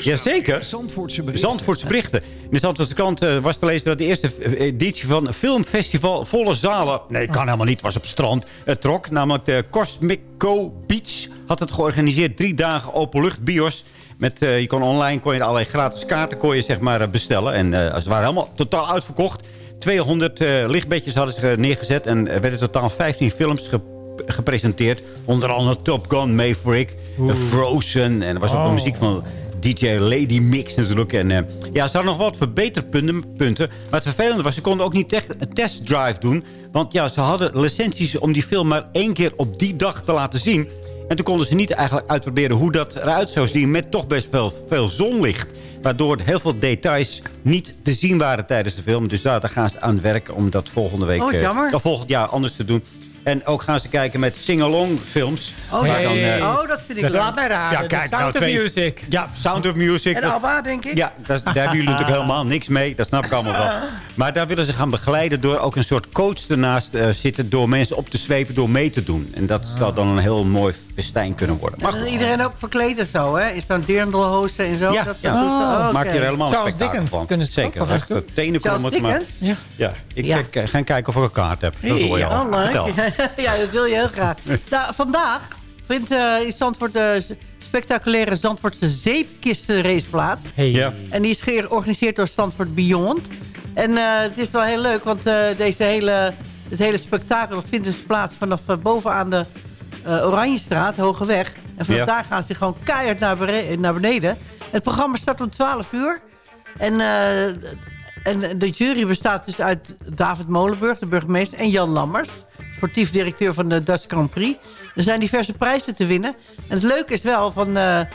Jazeker. Zandvoortse berichten. Zandvoortse berichten. In de Zandvoortse krant eh, was te lezen dat de eerste eh, editie van Filmfestival volle zalen... Nee, kan helemaal niet, was op het strand. Het trok, namelijk de Cosmico Beach had het georganiseerd. Drie dagen openluchtbios. Met, eh, je kon online kon je allerlei gratis kaarten kon je, zeg maar, eh, bestellen. En eh, ze waren helemaal totaal uitverkocht. 200 eh, lichtbedjes hadden ze neergezet. En er werden totaal 15 films ge- gepresenteerd. Onder andere Top Gun, Maverick, Frozen. En er was ook Oh. muziek van DJ Lady Mix natuurlijk. En ja, ze hadden nog wat verbeterpunten. punten. Maar het vervelende was, ze konden ook niet echt een testdrive doen. Want ja, ze hadden licenties om die film maar één keer op die dag te laten zien. En toen konden ze niet eigenlijk uitproberen hoe dat eruit zou zien... met toch best wel veel zonlicht. Waardoor heel veel details niet te zien waren tijdens de film. Dus daar, daar gaan ze aan werken om dat volgende week... Oh, eh, jammer. volgend jaar anders te doen. En ook gaan ze kijken met sing-along films. Oh, dan, eh, oh, dat vind ik Dat leuk. laat mij raden. Ja, kijk, de Sound nou, of twee- Music. Ja, Sound of Music. En dat- Alba, denk ik? ja, dat, daar hebben jullie natuurlijk helemaal niks mee. Dat snap ik allemaal wel. Maar daar willen ze gaan begeleiden door ook een soort coach ernaast eh, zitten... door mensen op te zwepen, door mee te doen. En dat zou dan een heel mooi festijn kunnen worden. Maar goed, iedereen ook verkleed en zo, hè? Is zo'n dirndlhozen en zo? ja, dat ja. Oh, maak je er helemaal een spektakel van. kunnen ze Zeker, echt tenen Charles komen. Maar? Ja. ja, ik Ja. ga- ga kijken of ik een kaart heb. Dat hoor je al. Oh, leuk. Ja, dat wil je heel graag. nou, vandaag vindt eh in Zandvoort de spectaculaire Zandvoortse zeepkistenrace plaats. Hey. Ja. En die is georganiseerd door Zandvoort Beyond. En eh, het is wel heel leuk, want eh, deze hele, het hele spektakel dat vindt dus plaats vanaf eh, bovenaan de eh, Oranjestraat, Hogeweg. En vanaf Ja. daar gaan ze gewoon keihard naar, bere- naar beneden. Het programma start om 12 uur. En, eh, en de jury bestaat dus uit David Molenburg, de burgemeester... en Jan Lammers, sportief directeur van de Dutch Grand Prix. Er zijn diverse prijzen te winnen. En het leuke is wel van... eh, eh,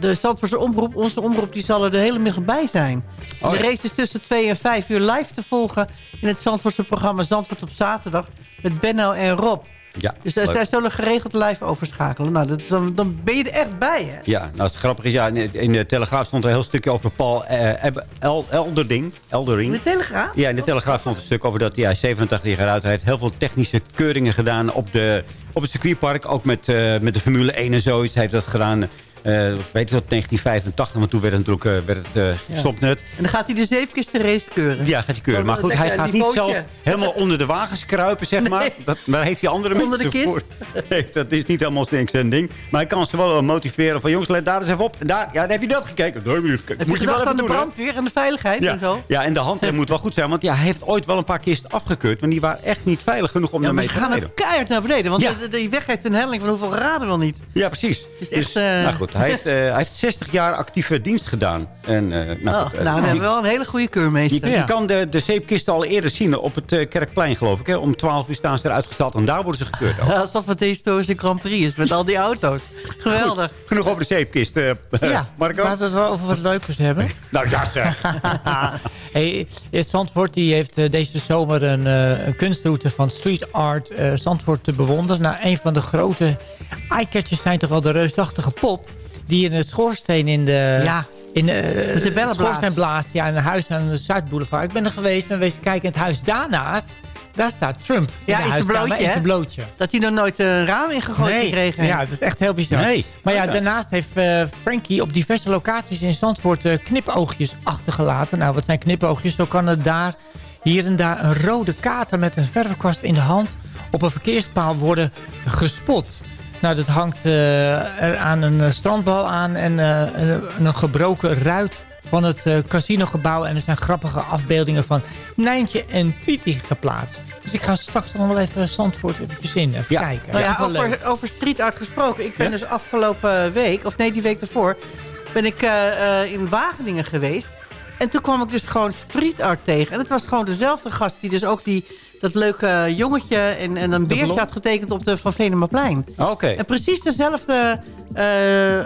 de Zandvoortse omroep, onze omroep, die zal er de hele middag bij zijn. Oh, de race is tussen 2 en 5 uur live te volgen... in het Zandvoortse programma Zandvoort op zaterdag... met Benno en Rob. Ja, Dus leuk. zij zullen geregeld live overschakelen. Nou, dat, dan, dan ben je er echt bij, hè? Ja, nou het grappige is, ja, in de Telegraaf stond er een heel stukje over Paul eh, El, Eldering. Eldering. In de Telegraaf? Ja, in de Telegraaf stond een stuk over dat hij 87 jaar oud Hij heeft heel veel technische keuringen gedaan op, de, op het circuitpark. Ook met, eh, met de Formule 1 en zoiets. Hij heeft dat gedaan, weet je tot 1985. Want toen werd het natuurlijk eh, werd het, eh. En dan gaat hij de zeepkisten race keuren. Ja, gaat hij keuren. Maar Dan- goed, dan- hij dan gaat niet zelf helemaal onder de wagens kruipen, zeg maar. Dat, daar heeft hij andere Onder mensen de kist? voor. Nee, dat is niet helemaal zijn ding. Maar hij kan ze wel motiveren van... jongens, let daar eens even op. En daar, ja, daar heb je dat gekeken. Daar heb je gekeken. Moet je wel even aan de doen, hè? brandweer en de veiligheid Ja. en zo? ja, en de handrem moet wel goed zijn. Want ja, hij heeft ooit wel een paar kisten afgekeurd. Maar die waren echt niet veilig genoeg om daarmee ze te gaan rijden. ook keihard naar beneden. Want Ja. de, de- die weg heeft een helling van hoeveel graden wel niet. Ja, precies. Dus, eh, nou goed, Hij heeft, eh, hij heeft 60 jaar actieve dienst gedaan. En, eh, nou, Oh, goed, nou, eh, dan hebben we wel een hele goede keurmeester. je, je kan de, de zeepkisten al eerder zien op het eh, Kerkplein, geloof ik. Hè? Om 12 uur staan ze eruit gestald en daar worden ze gekeurd. ook. Alsof het de historische Grand Prix is met al die auto's. Geweldig. Genoeg over de zeepkist, eh, Ja, Marco. laten we het wel over wat leukers hebben. Nou ja, zeg. hey, Zandvoort die heeft deze zomer een, eh, een kunstroute van street art eh, Zandvoort te bewonderen. Nou, een van de grote eyecatchers zijn toch wel de reusachtige pop... die in het schoorsteen in de... Ja. In eh, Met de bellenblaas. schoorsteen blaast. Ja, in een huis aan de Zuidboulevard. Ik ben er geweest, ben wezen kijken. In het huis daarnaast, daar staat Trump. Ja, in de is een blootje, is een blootje. Dat hij nog nooit een raam ingegooid Nee, gekregen heeft. ja, het is echt heel bizar. Nee. Maar ja, daarnaast heeft eh, Frankie op diverse locaties in Zandvoort eh, knipoogjes achtergelaten. Nou, wat zijn knipoogjes? Zo kan er daar hier en daar een rode kater met een verfkwast in de hand op een verkeerspaal worden gespot. Nou, dat hangt eh, er aan een eh, strandbal aan en eh, een, een gebroken ruit van het eh, casinogebouw. En er zijn grappige afbeeldingen van Nijntje en Tweety geplaatst. Dus ik ga straks nog wel even Zandvoort eventjes in, even Ja. kijken. Nou ja, over, over street art gesproken. Ik ben Ja? dus afgelopen week, of nee, die week daarvoor... ben ik eh, eh, in Wageningen geweest. En toen kwam ik dus gewoon street art tegen. En het was gewoon dezelfde gast die dus ook die, dat leuke jongetje... en, en een beertje had getekend op de Van Venemaplein. Oké. En precies dezelfde eh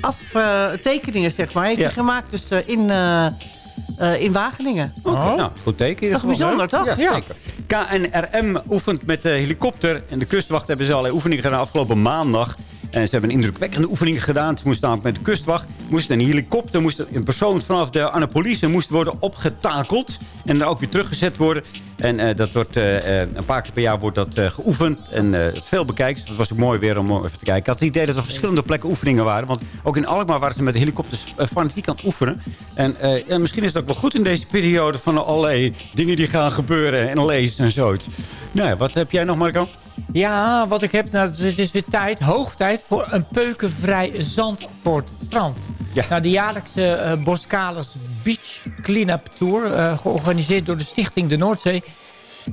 aftekeningen, zeg maar. Heeft Ja. hij gemaakt dus eh, in, eh, eh, in Wageningen. Oké, Oh. nou, goed teken. Toch bijzonder, toch? Ja, Ja. zeker. KNRM oefent met de helikopter. En de kustwacht hebben ze al oefeningen gedaan afgelopen maandag. En ze hebben indrukwekkende oefeningen gedaan. Ze moesten namelijk met de kustwacht. Moest een helikopter, moest een persoon vanaf de Annapolis moest worden opgetakeld. En dan ook weer teruggezet worden. En eh, dat wordt eh, eh, een paar keer per jaar wordt dat geoefend. En veel bekijkt. Dat was ook mooi weer om even te kijken. Ik had het idee dat er verschillende plekken oefeningen waren. Want ook in Alkmaar waren ze met helikopters fanatiek aan het oefenen. En misschien is ook wel goed in deze periode van allerlei dingen die gaan gebeuren. En lezen en zoiets. Nou wat heb jij nog Marco? Ja, wat ik heb, nou, het is weer tijd, hoog tijd voor een peukenvrij Zandvoort strand. Ja. Nou, de jaarlijkse eh Boskalis Beach Cleanup Tour, eh, georganiseerd door de Stichting de Noordzee,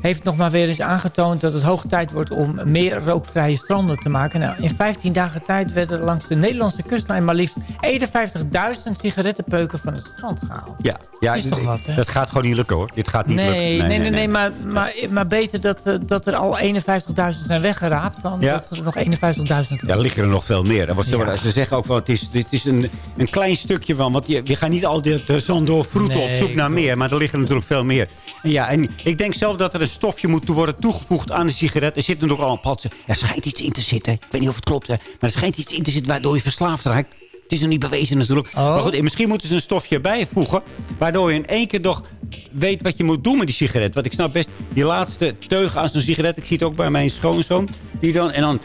heeft nog maar weer eens aangetoond dat het hoog tijd wordt om meer rookvrije stranden te maken. Nou, in 15 dagen tijd werden er langs de Nederlandse kustlijn maar liefst 51.000 sigarettenpeuken van het strand gehaald. Ja, ja Is toch wat, hè? dat gaat gewoon niet lukken hoor. Dit gaat niet Nee, lukken. nee, nee, nee, maar, maar, maar beter dat, eh, dat er al 51.000 zijn weggeraapt... dan Ja. dat er nog 51.000 Ja, liggen er nog veel meer. En wat ze, Ja. ze zeggen ook wel, het is, dit is een, een klein stukje van. Want je, je gaat niet al dit eh, zand doorvroeten Nee, op zoek naar meer. Maar er liggen natuurlijk veel meer. En ja, en ik denk zelf dat er een stofje moet worden toegevoegd aan de sigaret. Er zit er ook al een patsen. Er schijnt iets in te zitten. Ik weet niet of het klopt, hè. Maar er schijnt iets in te zitten waardoor je verslaafd raakt. Het is nog niet bewezen natuurlijk. Oh. Maar goed, en misschien moeten ze een stofje bijvoegen. Waardoor je in één keer toch weet wat je moet doen met die sigaret. Want ik snap best, die laatste teug aan zo'n sigaret. Ik zie het ook bij mijn schoonzoon. Die dan, en dan...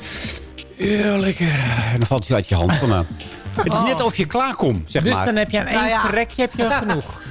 Ja, lekker. En dan valt hij uit je hand vandaan. Het is net of je klaarkomt, zeg Dus maar. dan heb je aan één Nou ja. heb je genoeg.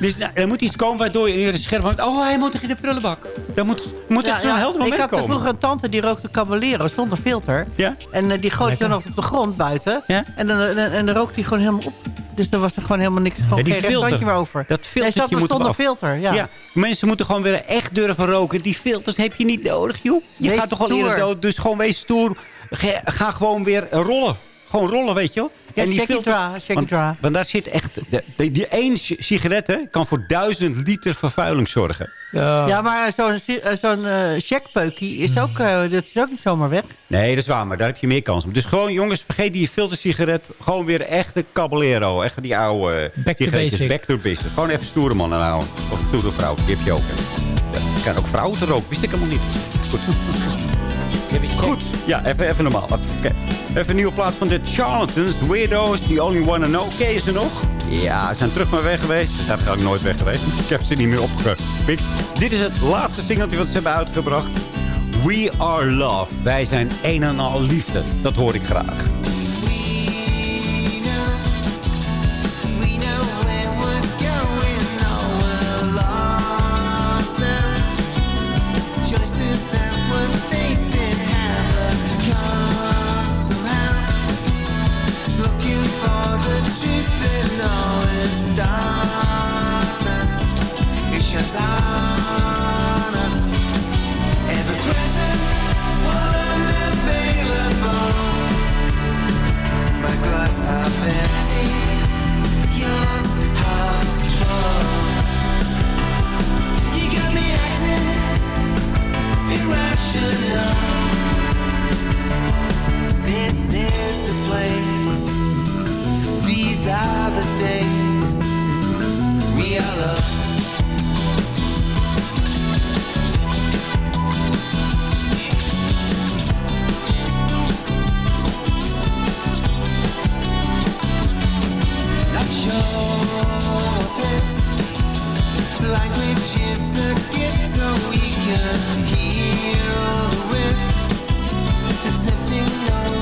Dus nou, er moet iets komen waardoor je in het scherm. Oh, hij moet toch in de prullenbak. Dan moet, moet er zo'n helder ik moment had dus komen. vroeger een tante die rookte Caballero zonder filter. Ja? En eh, die gooit dan nog op de grond buiten. Ja? En, dan, en, en dan rookt hij gewoon helemaal op. Dus er was er gewoon helemaal niks, gewoon Ja, die geen filter. meer over. Dat nee, filtertje zat er moet zonder filter, ja. Ja. mensen moeten gewoon weer echt durven roken. Die filters heb je niet nodig, joh. Je Wees gaat toch al eerder dood. Dus gewoon wees stoer. Ga, ga gewoon weer rollen. Gewoon rollen, weet je wel. Ja, shake it dry, shake want, it dry. want daar zit echt... De, de- die één si- sigaret hè, kan voor duizend liter vervuiling zorgen. Ja, maar zo'n eh, zo'n checkpeukie is ook, eh, dat is ook niet zomaar weg. Nee, dat is waar, maar daar heb je meer kans op. Dus gewoon, jongens, vergeet die filtersigaret. Gewoon weer echte Caballero. Echt die oude Back to sigaretjes. Back to basic. Gewoon even stoere man aanhouden. Of stoere vrouw. Die heb je ook. hè. Ja, er zijn ook vrouwen te roken. Wist ik helemaal niet. Goed. Goed. Ja, even, even normaal. Even een nieuwe plaats van de Charlatans. Weirdos, The Only One. Ken je ze nog? Ja, ze zijn terug maar weg geweest. Ze zijn eigenlijk nooit weg geweest. Ik heb ze niet meer opgepikt. Dit is het laatste singeltje wat ze hebben uitgebracht. We Are Love. Wij zijn een en al liefde. Dat hoor ik graag. Accepting all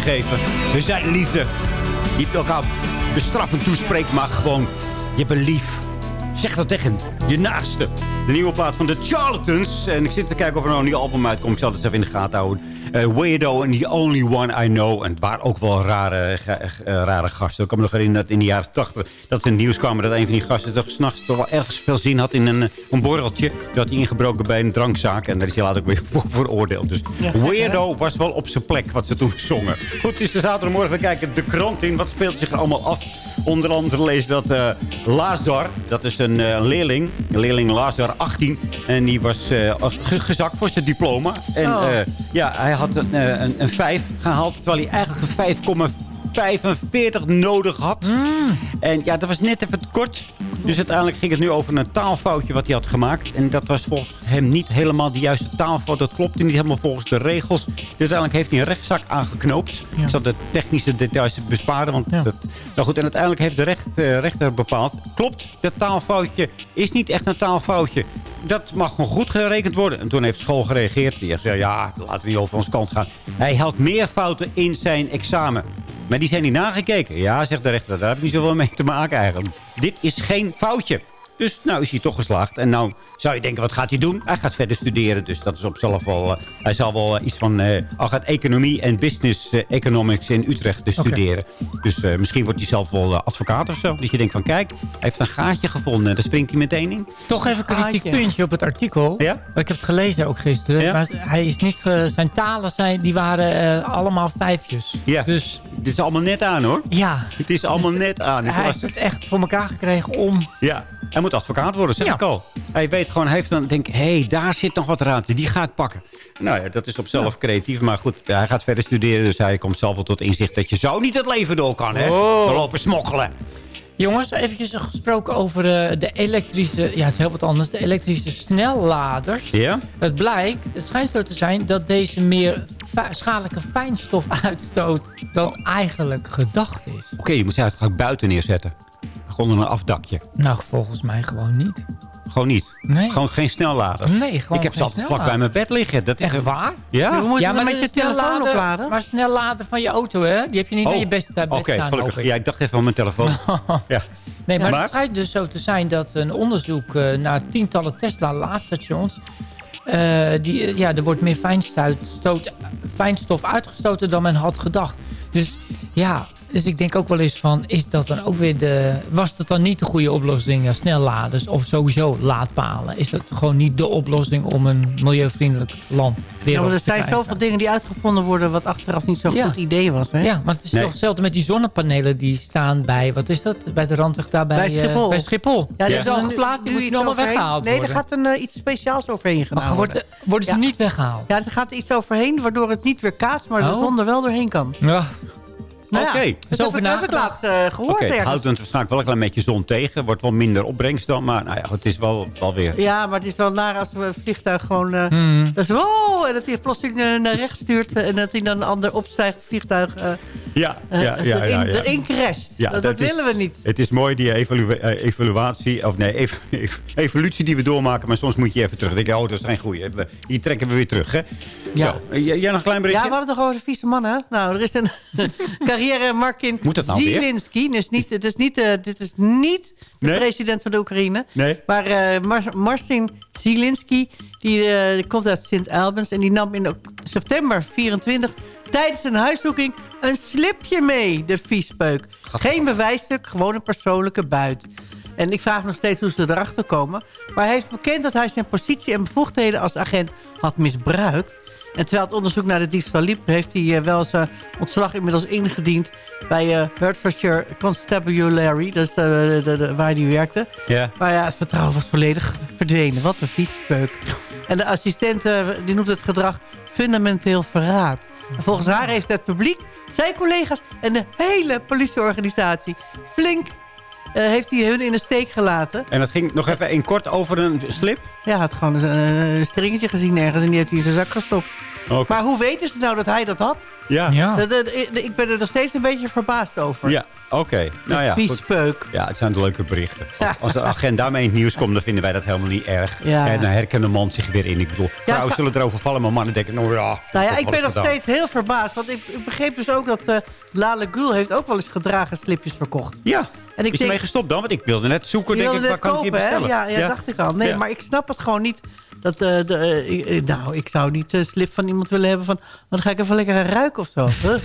gegeven. We zijn liefde. Je hebt elkaar bestraffend toespreekt, maar gewoon, je bent lief. Zeg dat tegen je naaste. De nieuwe plaat van de Charlatans. En ik zit te kijken of er nou een nieuw album uitkomt. Ik zal het even in de gaten houden. Eh, Weirdo and the Only One I Know. En het waren ook wel rare, eh, rare gasten. Ik kan me nog herinneren dat in de jaren 80 dat in het nieuws kwamen... dat een van die gasten toch s'nachts toch wel ergens veel zin had in een, eh, een borreltje. Dat had hij ingebroken bij een drankzaak. En daar is hij later ook weer voor veroordeeld. Dus Ja. Weirdo was wel op zijn plek wat ze toen zongen. Goed, het is de zaterdagmorgen. We kijken de krant in. Wat speelt zich er allemaal af? Onder andere lees dat eh Lazar, dat is een eh, leerling, leerling Lazar 18. En die was ge- gezakt voor zijn diploma. En Oh. ja, hij had een, een, een 5 gehaald, terwijl hij eigenlijk een 5,45 nodig had. En ja, dat was net even kort. Dus uiteindelijk ging het nu over een taalfoutje wat hij had gemaakt. En dat was volgens hem niet helemaal de juiste taalfout. Dat klopte niet helemaal volgens de regels. Dus uiteindelijk heeft hij een rechtszaak aangeknoopt. Ik zal de technische details besparen. Want dat, nou goed, en uiteindelijk heeft de recht, eh, rechter bepaald... klopt, dat taalfoutje is niet echt een taalfoutje. Dat mag gewoon goed gerekend worden. En toen heeft school gereageerd. Die heeft gezegd, ja, laten we niet over onze kant gaan. Hij had meer fouten in zijn examen. Maar die zijn niet nagekeken. Ja, zegt de rechter, daar heb ik niet zoveel mee te maken eigenlijk. Dit is geen foutje. Dus nou is hij toch geslaagd. En nou zou je denken, wat gaat hij doen? Hij gaat verder studeren. Dus dat is op zichzelf wel... eh, hij zal wel eh, iets van... eh hij gaat economie en business economics in Utrecht dus Oké. studeren. Dus eh, misschien wordt hij zelf wel advocaat of zo. Dat je denkt van, kijk, hij heeft een gaatje gevonden. Daar springt hij meteen in. Toch even een kritiek Gaatje. puntje op het artikel. Ja? Ik heb het gelezen ook gisteren. Ja? Maar hij is niet, ge- zijn talen zijn, die waren allemaal vijfjes. Ja, Dus het is allemaal net aan hoor. ja, Het is allemaal net aan. Ik hij was- heeft het echt voor elkaar gekregen om... Ja, moet advocaat worden, zeg Ja. ik al. Hij weet gewoon, hij heeft dan denk hé, hey, daar zit nog wat ruimte. Die ga ik pakken. Nou ja, dat is op zelf creatief. Maar goed, hij gaat verder studeren. Dus hij komt zelf wel tot inzicht dat je zo niet het leven door kan, hè? Oh. We lopen smokkelen. Jongens, eventjes gesproken over eh, de elektrische... Ja, het is heel wat anders. De elektrische snelladers. Ja? Het blijkt, het schijnt zo te zijn... dat deze meer schadelijke fijnstof uitstoot... dan eigenlijk gedacht is. Oké, je moet ze eigenlijk buiten neerzetten. Gewoon een afdakje. Nou, volgens mij gewoon niet. Gewoon niet. Nee. Gewoon geen snelladers. Nee, gewoon Ik heb ze altijd vlak bij mijn bed liggen. Dat is Echt waar? Ja? Hoe moet je ja, dan met je telefoon opladen? Maar snel laden van je auto, hè? Die heb je niet aan je beste tijd Oh, Oké, staan, gelukkig. ik. Ja, ik dacht even van mijn telefoon. ja. Nee, maar, Maar? het schijnt dus zo te zijn dat een onderzoek eh, naar tientallen Tesla-laadstations... eh, die, eh, ja, er wordt meer fijnstof uitgestoten dan men had gedacht. Dus ja, dus ik denk ook wel eens van, is dat dan ook weer de... Was dat dan niet de goede oplossing, ja, snelladers of sowieso laadpalen? Is dat gewoon niet de oplossing om een milieuvriendelijk land Ja, wereld maar er zijn zoveel dingen die uitgevonden worden... wat achteraf niet zo'n Ja. goed idee was. Hè? Ja, maar het is Nee. toch hetzelfde met die zonnepanelen die staan bij... Wat is dat? Bij de randweg daar bij, Bij eh, Schiphol. bij Schiphol. Ja, die er is al geplaatst, die iets allemaal weggehaald Nee, worden. er gaat een, eh, iets speciaals overheen gedaan Maar wordt, worden. worden ze Ja. niet weggehaald? Ja, er gaat iets overheen waardoor het niet weer kaatst... maar de Oh. zon er wel doorheen kan. Ja. Nou ja, Oké. dat heb, ik- heb ik laatst eh, gehoord Oké, ergens. houdt het waarschijnlijk wel een klein beetje zon tegen. Wordt wel minder opbrengst dan. Maar nou ja, het is wel, wel weer... Ja, maar het is wel naar als we een vliegtuig gewoon... eh Hmm. dat is, oh, en dat hij plotseling eh, naar rechts stuurt... en dat hij dan een ander opstijgt vliegtuig eh Ja, ja, ja. ja, ja. erin crasht. Ja, dat dat is- willen we niet. Het is mooi, die evalu- evaluatie, of nee, ev- ev- evolutie die we doormaken. Maar soms moet je even terug. Dan denk je, oh, dat is geen goeie. We- Die trekken we weer terug, hè? Ja. Zo, jij nog een klein Ja, berichtje? we hadden toch over de vieze mannen. Nou, er is een carrière Markin Moet dat nou? Zielinski. Dit is niet, het is niet, eh, dit is niet de Nee? president van de Oekraïne. Nee. Maar eh, Mar- Marcin Zielinski, die eh, komt uit Sint Albans... en die nam in september 24 tijdens een huiszoeking een slipje mee, de viespeuk. Geen bewijsstuk, gewoon een persoonlijke buit. En ik vraag me nog steeds hoe ze erachter komen. Maar hij heeft bekend dat hij zijn positie en bevoegdheden als agent had misbruikt. En terwijl het onderzoek naar de diefstal liep... heeft hij eh, wel zijn ontslag inmiddels ingediend... bij eh Hertfordshire Constabulary, dat is de, de- de- waar hij werkte. Ja. Maar ja, het vertrouwen was volledig verdwenen. Wat een viespeuk. En de assistent eh, die noemt het gedrag fundamenteel verraad. En volgens haar heeft het publiek, zijn collega's... en de hele politieorganisatie flink... eh, heeft hij hun in de steek gelaten. En dat ging nog even in kort over een slip? Ja, hij had gewoon een, een stringetje gezien ergens... en die heeft hij in zijn zak gestopt. Maar hoe weten ze nou dat hij dat had? Ja. Ja. Dat- dat- ik ben er nog steeds een beetje verbaasd over. Ja, oké. Nou ja, viespeuk. Ja, het zijn de leuke berichten. Als, als de agent daarmee in het nieuws komt, dan vinden wij dat helemaal niet erg. Ja. En dan herkent de man zich weer in. Ik bedoel, vrouwen zullen erover vallen, maar mannen denken, nou ja... Nou ja, ik ben nog gedaan. steeds heel verbaasd. Want ik, ik begreep dus ook dat eh Lale Gul heeft ook wel eens gedragen slipjes verkocht. Ja, En ik is denk, ermee gestopt dan? Want ik wilde net zoeken, denk ik, waar kan ik die bestellen? Ja, ja, dacht ik al. Nee, Ja. maar ik snap het gewoon niet. Dat, eh, de, eh, ik- nou, ik zou niet de slip van iemand willen hebben van... "Oh, dan ga ik even lekker ruiken of zo. Huh?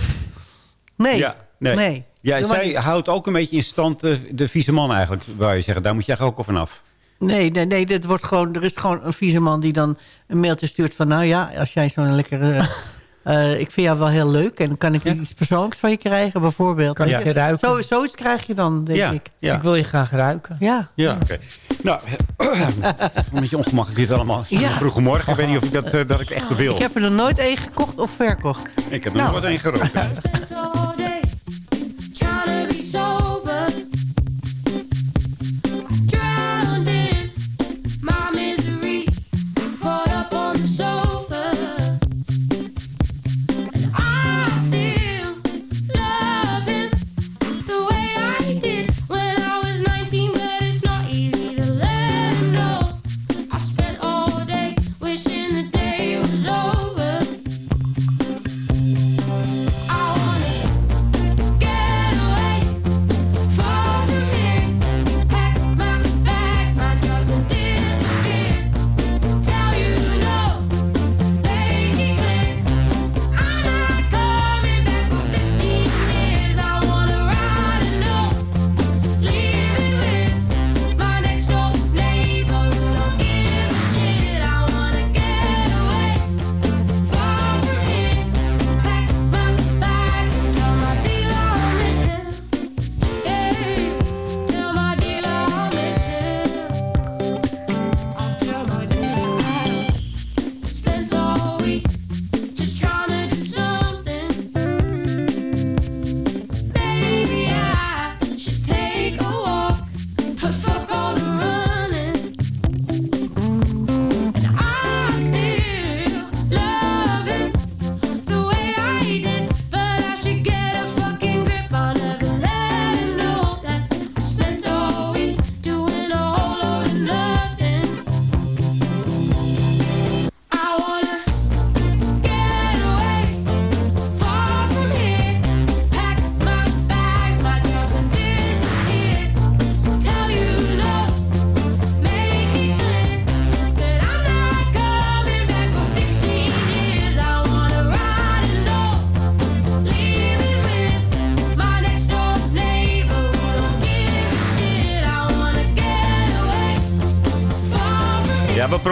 Nee, Ja, nee. nee. Ja, Doe maar zij niet. houdt ook een beetje in stand de, de vieze man eigenlijk, wou je zeggen. Daar moet je eigenlijk ook al vanaf. Nee, nee, nee dit wordt gewoon, er is gewoon een vieze man die dan een mailtje stuurt van... nou ja, als jij zo'n lekkere... eh, ik vind jou wel heel leuk en dan kan ik iets persoonlijks van je krijgen, bijvoorbeeld. Kan je? ruiken? Zo, zoiets krijg je dan, denk Ja, ik. ja. Ik wil je graag ruiken. Ja. Ja, oké. Nou, een beetje ongemakkelijk dit allemaal. Ja. Vroege morgen, ik weet niet of ik dat, eh, dat ik echt wil. Ik heb er nog nooit één gekocht of verkocht. Ik heb er Nou. nog wat één gerookt.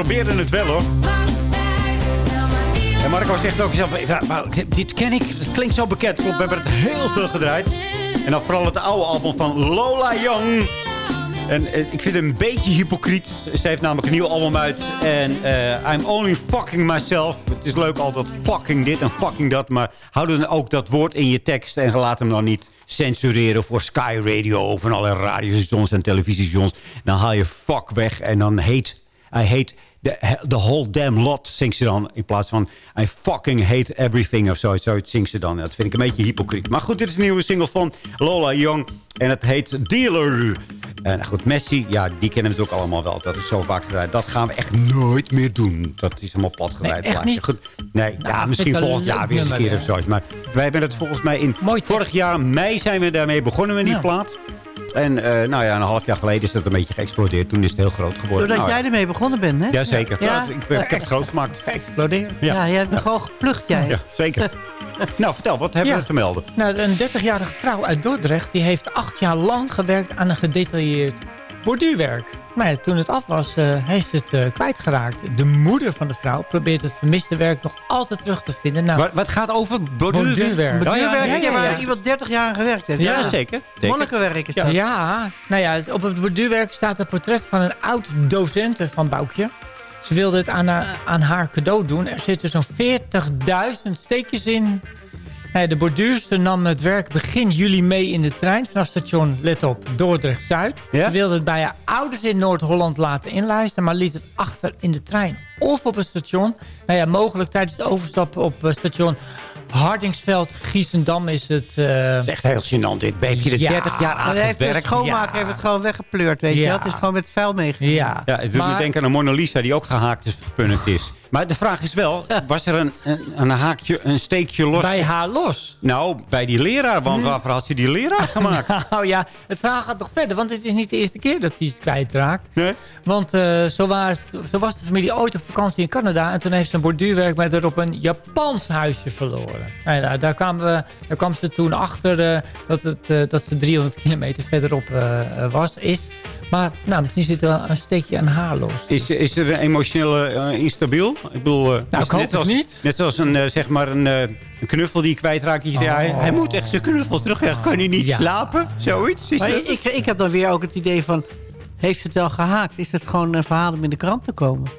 we proberen het wel hoor. En Marco zegt ook zelf, dit ken ik, het klinkt zo bekend. Klopt, we hebben het heel veel gedraaid. En dan vooral het oude album van Lola Young. En eh, ik vind het een beetje hypocriet. Ze heeft namelijk een nieuw album uit. En eh, I'm only fucking myself. Het is leuk altijd fucking dit en fucking dat. Maar hou dan ook dat woord in je tekst. En laat hem dan niet censureren voor Sky Radio. Of van alle radiostations en televisiestations. Dan haal je fuck weg. En dan heet... I hate the, the whole damn lot, zingt ze dan. In plaats van I fucking hate everything of zoiets. Zoiets zingt ze dan. Dat vind ik een beetje hypocriet. Maar goed, dit is een nieuwe single van Lola Young. En het heet Dealer. En goed, Messi, ja, die kennen we ook allemaal wel. Dat is zo vaak gedraaid. Dat gaan we echt nooit meer doen. Dat is helemaal plat gedraaid. Nee, echt niet? Goed, nee, Nou, ja, misschien volgend jaar weer eens een keer of zoiets. Maar wij hebben het volgens mij in... vorig jaar mei zijn we daarmee begonnen met die Ja. plaat. En eh, nou ja, een half jaar geleden is dat een beetje geëxplodeerd. Toen is het heel groot geworden. Doordat Nou, jij ermee begonnen bent, hè? Jazeker. Ja. Ja, ik, ik heb het groot gemaakt. Geëxplodeerd. Ja, jij hebt me gewoon geplucht, jij. Ja, zeker. nou, vertel, wat hebben Ja. we te melden? Nou, een 30-jarige vrouw uit Dordrecht... die heeft acht jaar lang gewerkt aan een gedetailleerd borduurwerk. Maar toen het af was, eh, heeft ze het eh, kwijtgeraakt. De moeder van de vrouw probeert het vermiste werk nog altijd terug te vinden. Nou, Wat, wat gaat over borduurwerk? Borduurwerk. Oh, ja, Borduurwerk, ja, ja, waar iemand 30 jaar aan gewerkt heeft. Ja, zeker. Zeker. Monnikenwerk is Ja. dat. ja, nou ja, op het borduurwerk staat een portret van een oud docente van Boukje. Ze wilde het aan haar, aan haar cadeau doen. Er zitten zo'n 40.000 steekjes in. Nou ja, de borduurster nam het werk begin juli mee in de trein... vanaf station, let op, Dordrecht-Zuid. Ja? Ze wilde het bij haar ouders in Noord-Holland laten inlijsten... maar liet het achter in de trein of op het station. Nou ja, mogelijk tijdens de overstap op eh, station Hardingsveld, Giesendam is het... eh, Dat is echt heel gênant dit. Heb je er Ja. 30 jaar aan hij heeft de schoonmaker Ja. heeft het gewoon weggepleurd, weet je Ja. Het is gewoon met vuil meegegaan. ja, Ja, het doet me denken aan een Mona Lisa die ook gehaakt is, gepunnikt is. Maar de vraag is wel, was er een, een, een haakje, een steekje los? bij haar los. Nou, bij die leraar, want waarvoor had ze die leraar gemaakt? Nou ja, het verhaal gaat nog verder. Want het is niet de eerste keer dat hij het kwijtraakt. Nee? Want eh, zo, was, zo was de familie ooit op vakantie in Canada. En toen heeft ze een borduurwerk met erop een Japans huisje verloren. Nou ja, daar, kwamen we, daar kwam ze toen achter eh, dat, het, eh, dat ze 300 kilometer verderop was, is. Maar nou, misschien zit er wel een steekje aan haar los. Is, is er een emotioneel eh, instabiel? Ik bedoel, eh, Nou, is ik hoop net het als, niet. Net zoals een, eh, zeg maar een, een knuffel die je kwijtraakt. Je hij, Oh. hij moet echt zijn knuffel terug. Kan hij niet Ja. slapen? Zoiets? Is Maar dat- ik, ik heb dan weer ook het idee van... Heeft ze het wel gehaakt? Is het gewoon een verhaal om in de krant te komen?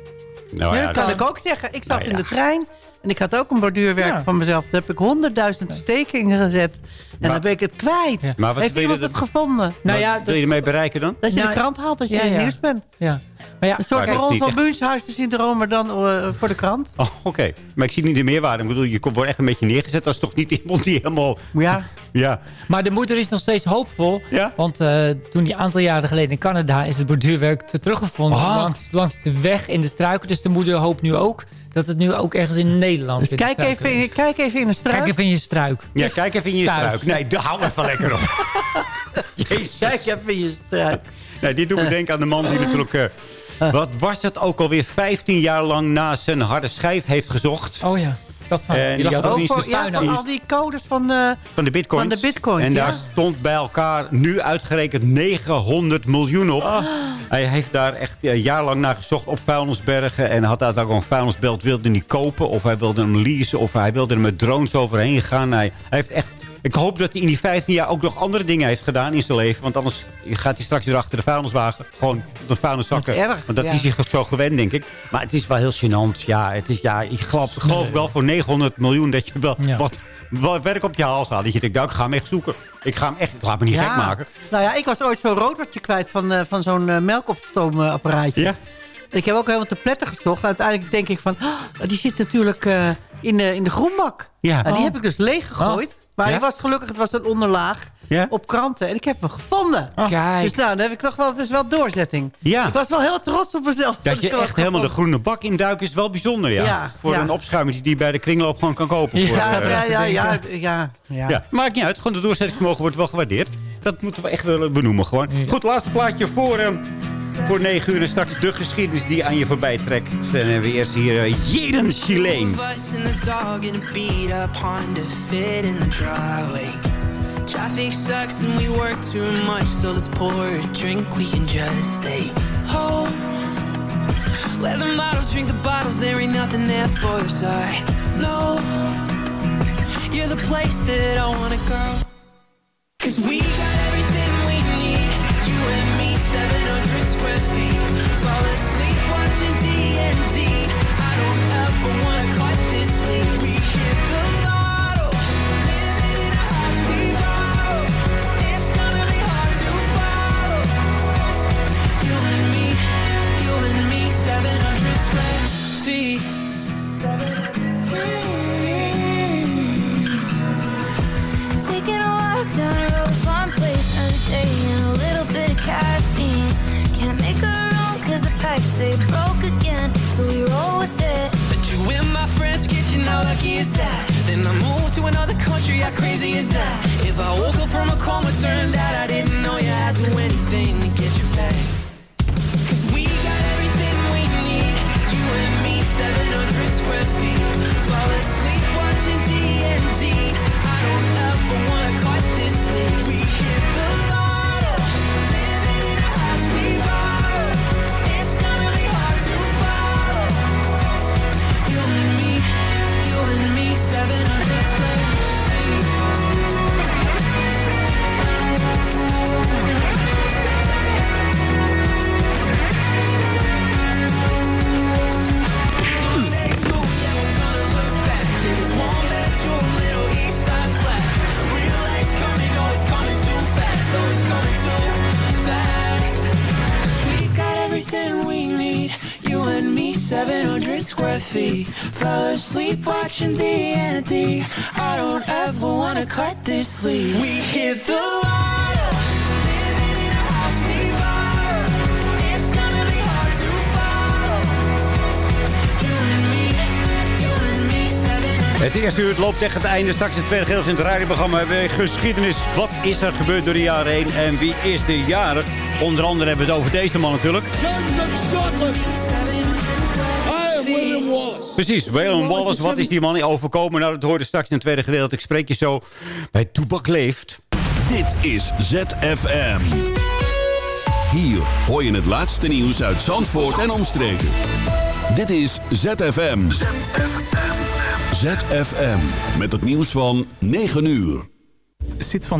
nou, ja, dat kan ik ook zeggen. Ik zat Nou in de trein en ik had ook een borduurwerk Ja. van mezelf. Daar heb ik honderdduizend steken in gezet. En Maar- dan ben ik het kwijt. Ja. Maar wat Heeft wil je iemand dat- het gevonden? Nou ja, Wat wil je ermee bereiken dan? Dat je Nou, de krant haalt, dat je ja, in het ja. nieuws bent. ja. Maar ja, Een soort Maar rol van echt- Bunshuizen syndroom, maar dan eh, voor de krant. Oh, oké. Maar ik zie niet de meerwaarde. Ik bedoel, je wordt echt een beetje neergezet. Dat is toch niet iemand die helemaal... Ja, Ja, Maar de moeder is nog steeds hoopvol. Ja? Want eh, toen die aantal jaren geleden in Canada is het borduurwerk te- teruggevonden. Ah. Langs, langs de weg in de struiken. Dus de moeder hoopt nu ook dat het nu ook ergens in Nederland dus kijk even, in, kijk even in de struik. Kijk even in je struik. ja kijk even in je Thuis. struik. Nee, de- hou even lekker op. Jezus. Kijk even in je struik. Nee, dit doet me denken aan de man die natuurlijk... eh, wat was het ook alweer 15 jaar lang na zijn harde schijf heeft gezocht. Oh ja, dat van. En die die had ook ja, van al die codes van de... Van de bitcoins. Van de bitcoins, En ja. daar stond bij elkaar nu uitgerekend 900 miljoen op. Oh. Hij heeft daar echt een jaar lang naar gezocht op vuilnisbergen. En had daar ook een vuilnisbelt wilde niet kopen. Of hij wilde hem leasen. Of hij wilde er met drones overheen gaan. Hij, hij heeft echt... Ik hoop dat hij in die 15 jaar ook nog andere dingen heeft gedaan in zijn leven. Want anders gaat hij straks weer achter de vuilniswagen. Gewoon tot een vuilniszakken. Erg, Want dat ja. is hij zo gewend, denk ik. Maar het is wel heel gênant. Ja, het is, ja ik geloof, geloof wel voor 900 miljoen dat je wel Ja. wat, wat werk op je hals haalt. Dat je denkt, nou, ik ga hem echt zoeken. Ik ga hem echt, laat me niet Ja. gek maken. Nou ja, ik was ooit zo'n roodwartje kwijt van, eh, van zo'n eh, melkopstoomapparaatje. Ja? Ik heb ook helemaal te pletten gezocht. Uiteindelijk denk ik van, ah, die zit natuurlijk eh, in, de, in de groenbak. Ja. Nou, die Oh. heb ik dus leeg gegooid. Maar Ja? hij was gelukkig, het was een onderlaag Ja? op kranten. En ik heb hem gevonden. Kijk. Dus nou, dan heb ik toch wel, het is wel doorzetting. Ja. Ik was wel heel trots op mezelf. Dat je echt helemaal de groene bak induikt is wel bijzonder, ja. Ja, voor een opschuimertje die je bij de kringloop gewoon kan kopen. Ja, voor, ja, eh, ja, ja, ja, ja, ja. ja. Maakt niet uit, gewoon de doorzettingsvermogen wordt wel gewaardeerd. Dat moeten we echt willen benoemen gewoon. Goed, laatste plaatje voor, eh, voor 9 uur. En straks de geschiedenis die aan je voorbij trekt. En hebben we eerst hier uh, Jeden Chileen. Us. Traffic sucks and we work too much, so let's pour a drink. We can just stay home. Let the models drink the bottles, there ain't nothing there for your side. No, you're the place that I wanna go. Cause we got everything Fall asleep is that? 700 square feet. Fell asleep watching D&D. I don't ever wanna cut this lease. We hit the lotto. living in a house we borrow. It's gonna be hard to follow. You and me, you and me, 700 Het eerste uur loopt tegen het einde. Straks het tweede gedeelte in het radioprogramma hebben we geschiedenis. Wat is er gebeurd door de jaren heen en wie is de jarig? Onder andere hebben we het over deze man natuurlijk. Precies, William Wallace. Wat is die man overkomen? Nou, dat hoorde straks in het tweede gedeelte. Ik spreek je zo bij Toebak Leeft. Dit is ZFM. Hier hoor je het laatste nieuws uit Zandvoort en omstreken. Dit is ZFM. ZFM. Met het nieuws van 9 uur. Zit van